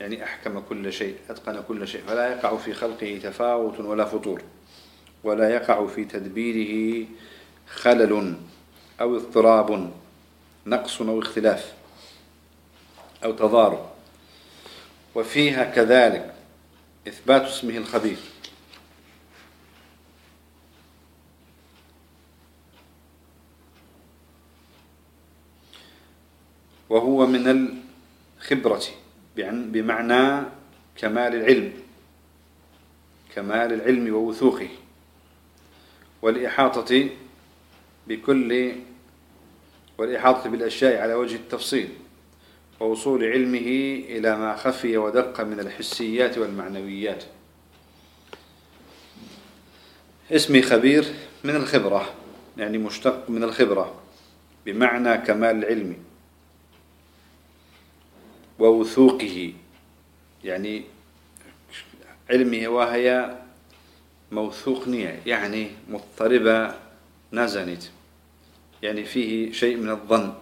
يعني أحكم كل شيء أتقن كل شيء فلا يقع في خلقه تفاوت ولا فطور ولا يقع في تدبيره خلل. أو اضطراب نقص أو اختلاف أو تضارب. وفيها كذلك إثبات اسمه الخبير. وهو من الخبرة بمعنى كمال العلم كمال العلم ووثوقه والإحاطة بكل والإحاطة بالأشياء على وجه التفصيل ووصول علمه إلى ما خفي ودق من الحسيات والمعنويات. اسمي خبير من الخبرة يعني مشتق من الخبرة بمعنى كمال العلم ووثوقه يعني علمه وهي موثوق نية يعني مضطربة نزنت يعني فيه شيء من الظن.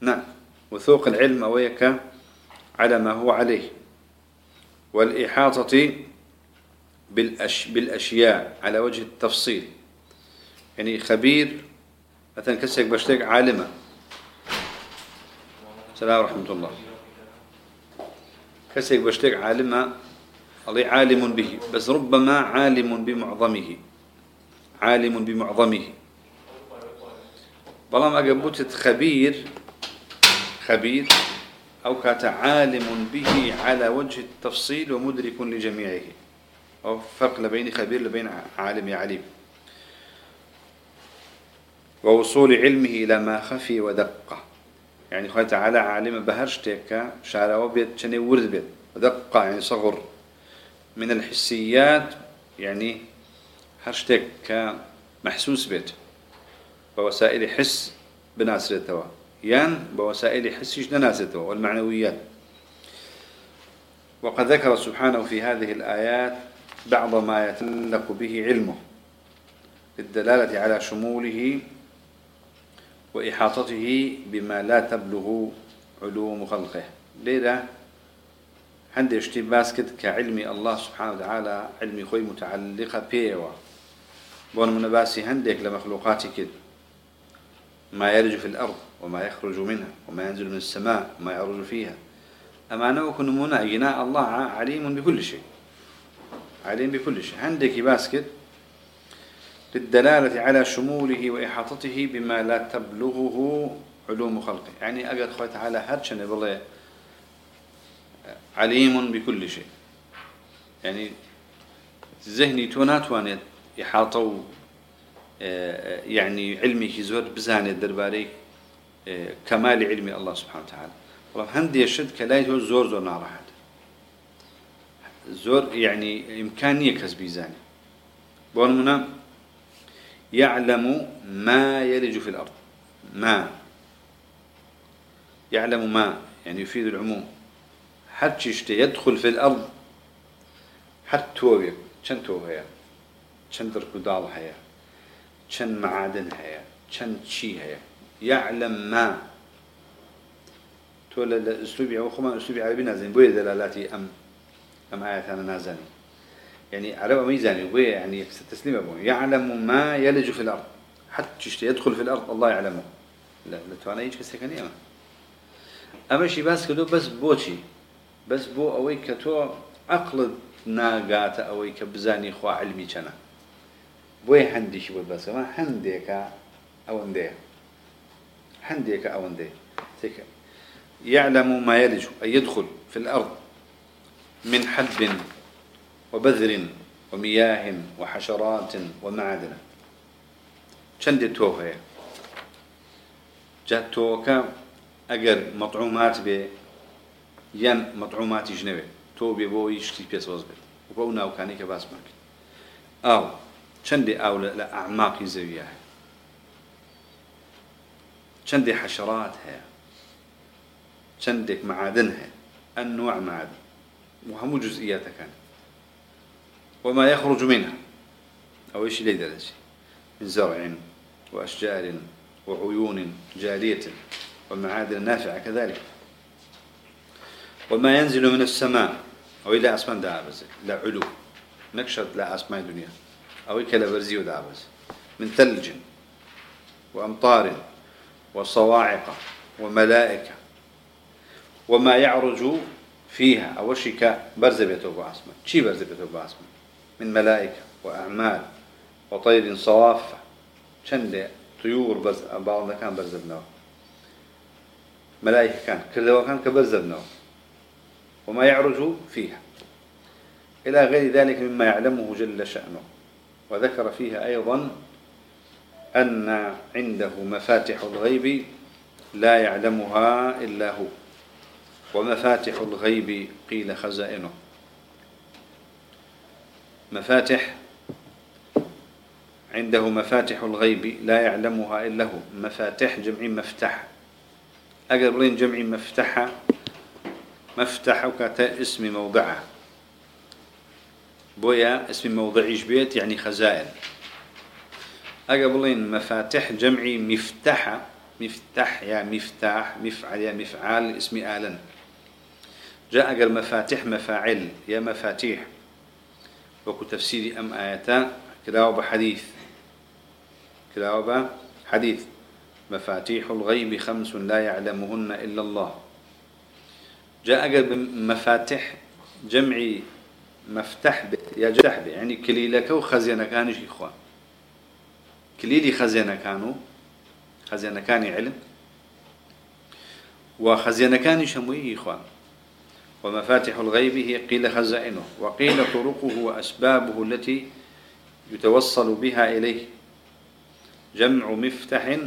نعم. وثوق العلم أويك على ما هو عليه. والإحاطة بالأش بالأشياء على وجه التفصيل. يعني خبير مثلا كسك بشتك عالمة. السلام ورحمة الله. كسك بشتك عالمة الله عالم به. بس ربما عالم بمعظمه. عالم بمعظمه. بلام أقبوتت خبير خبير أو كات عالم به على وجه التفصيل ومدرك لجميعه. أو فرق لبين خبير لبين عالم عليم ووصول علمه إلى ما خفي ودقة يعني خواه تعالى عالم بهرشتك شعر وبيت شني ورد بيت ودقة يعني صغر. من الحسيات يعني هرشتك محسوس بيت. بوسائل حس بناسرتوا يان بوسائل حسيش ناسرتوا والمعنويات. وقد ذكر سبحانه في هذه الآيات بعض ما يتلق به علمه للدلالة على شموله وإحاطته بما لا تبلغ علوم خلقه. لذا عندي اشتي باسكت كعلم الله سبحانه وتعالى علمي خوي متعلقة بيوا. بون منباسي هندك لمخلوقاتك. ما يرج في الأرض وما يخرج منها وما ينزل من السماء وما يعرج فيها. أما نوكن منا جناء الله عليم بكل شيء. عليم بكل شيء. عندك باسكت للدلالة على شموله وإحاطته بما لا تبلغه علوم خلقه. يعني أقد خوي تعالى هرشن بالله عليم بكل شيء. يعني ذهني تونات وانت إحاطوا يعني علمي زور بزاني الدرباري آه، كمال علم الله سبحانه وتعالى. والله هندي يشد هو زور زور نارحت زور يعني إمكانية كسب بيزاني بون يعلم ما يلج في الأرض. ما. يعلم ما يعني يفيد العموم. حتى يدخل في الأرض حتى توبي شن توبي شن دركو دال هيا؟ شن معادن هيا شن شي هيا يعلم ما. تولى الأسلوبي أو خما أسلوبي عربي نازل بوي دلالاتي أم أم آيات أنا نازل يعني عرب ميزاني بوي يعني تسليم أبوه يعلم ما يلج في الأرض. حتى يدخل في الأرض الله يعلمه. لا لتوانا هیچ کەسێکە نیەمە ئەمەشی باس کردو بەس بۆچی بەس بۆ ئەوەی کە تۆ عقلت ناگاتە ئەوەی کە بزانی خوا علمی چەنە بۆی هەندێکی بۆ بەسەوە هەندێکە ئەوەندەیە هەندێکە ئەوەندەیە تێکە يعلم ما يلج أي يدخل في الأرض من حب وبذر ومياه وحشرات ومعادن. چند تۆ هەیە جا تۆکە ئەگەر مەطعومات بێ یان مەطعوماتی ژنەوێت تۆ بێ بۆی شتی پێسۆز بێت بۆ ئەو ناوکانی کە باسمان کرد ئاو چەندێ ئاو لە ئەعماقی زەویە هەیە؟ چەندێ حەشەرات هەیە؟ چەندێک معادن هەیە؟ ئەنواع معادن. وهمو جزئيات كان وما يخرج منها. أو إيش لي درجة من زرع وأشجار وعيون جارية ومعادن نافعة كذلك. وما ينزل من السماء. أو إلى أسمان دابز لا علو. نكشط لا أسماء الدنيا أو إكلا برزي ودابز من ثلج وأمطار وصواعق وملائكة وما يعرج فيها. أول شيء برزة بيته باسمة. شي برزة بيته باسمة؟ من ملائكة وأعمال وطير صوافة شند طيور برز بعض كان برزة بنوه ملائكة كان. كل كان كبرزة بنوه وما يعرج فيها. إلى غير ذلك مما يعلمه جل شأنه. وذكر فيها أيضا أن عنده مفاتح الغيب لا يعلمها إلا هو ومفاتح الغيب قيل خزائنه. مفاتح عنده مفاتح الغيب لا يعلمها إلا هو. مفاتح جمع مفتح أقربين جمع مفتحة مفتح وكاتا اسم موضعه. بويا اسم موضعي بيت يعني خزائن. أقبلين مفاتح جمعي مفتحة مفتح يا مفتاح مفعل يا مفعال اسم آلن. جاء قال مفاتيح مفاعل يا مفاتيح. وكو تفسير أم آياتا كلاوب حديث. كلاوب حديث. مفاتيح الغيب خمس لا يعلمهن إلا الله. جاء قال مفاتيح جمعي مفتح بيت يا جفتح بيت يعني كليلك وخزينة كانش إخوان. كليلي خزينة كانوا خزينة كان علم وخزينة كان شموي إخوان. ومفاتح الغيب هي قيل خزائنه وقيل طرقه وأسبابه التي يتوصل بها إليه. جمع مفتح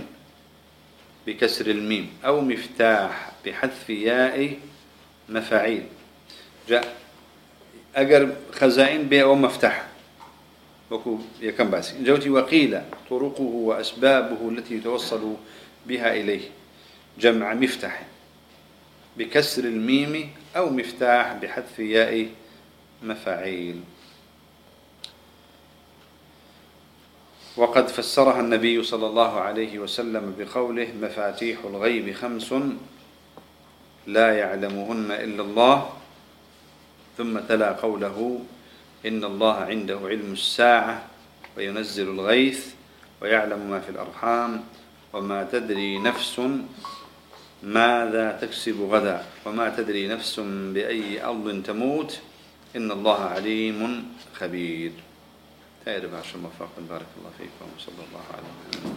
بكسر الميم أو مفتاح بحذف ياء مفاعيل. جاء أجر خزائن بي أو مفتاح وكو يكم باسي. جوتي وقيل طرقه وأسبابه التي يتوصل بها إليه. جمع مفتح بكسر الميم أو مفتاح بحذف ياء مفاعيل. وقد فسرها النبي صلى الله عليه وسلم بقوله مفاتيح الغيب خمس لا يعلمهن إلا الله ثم تلا قوله إن الله عنده علم الساعة وينزل الغيث ويعلم ما في الأرحام وما تدري نفس ماذا تكسب غدا وما تدري نفس بأي أرض تموت إن الله عليم خبير. تائر بعشر مفاق بارك الله فيكم وصلى الله على محمد.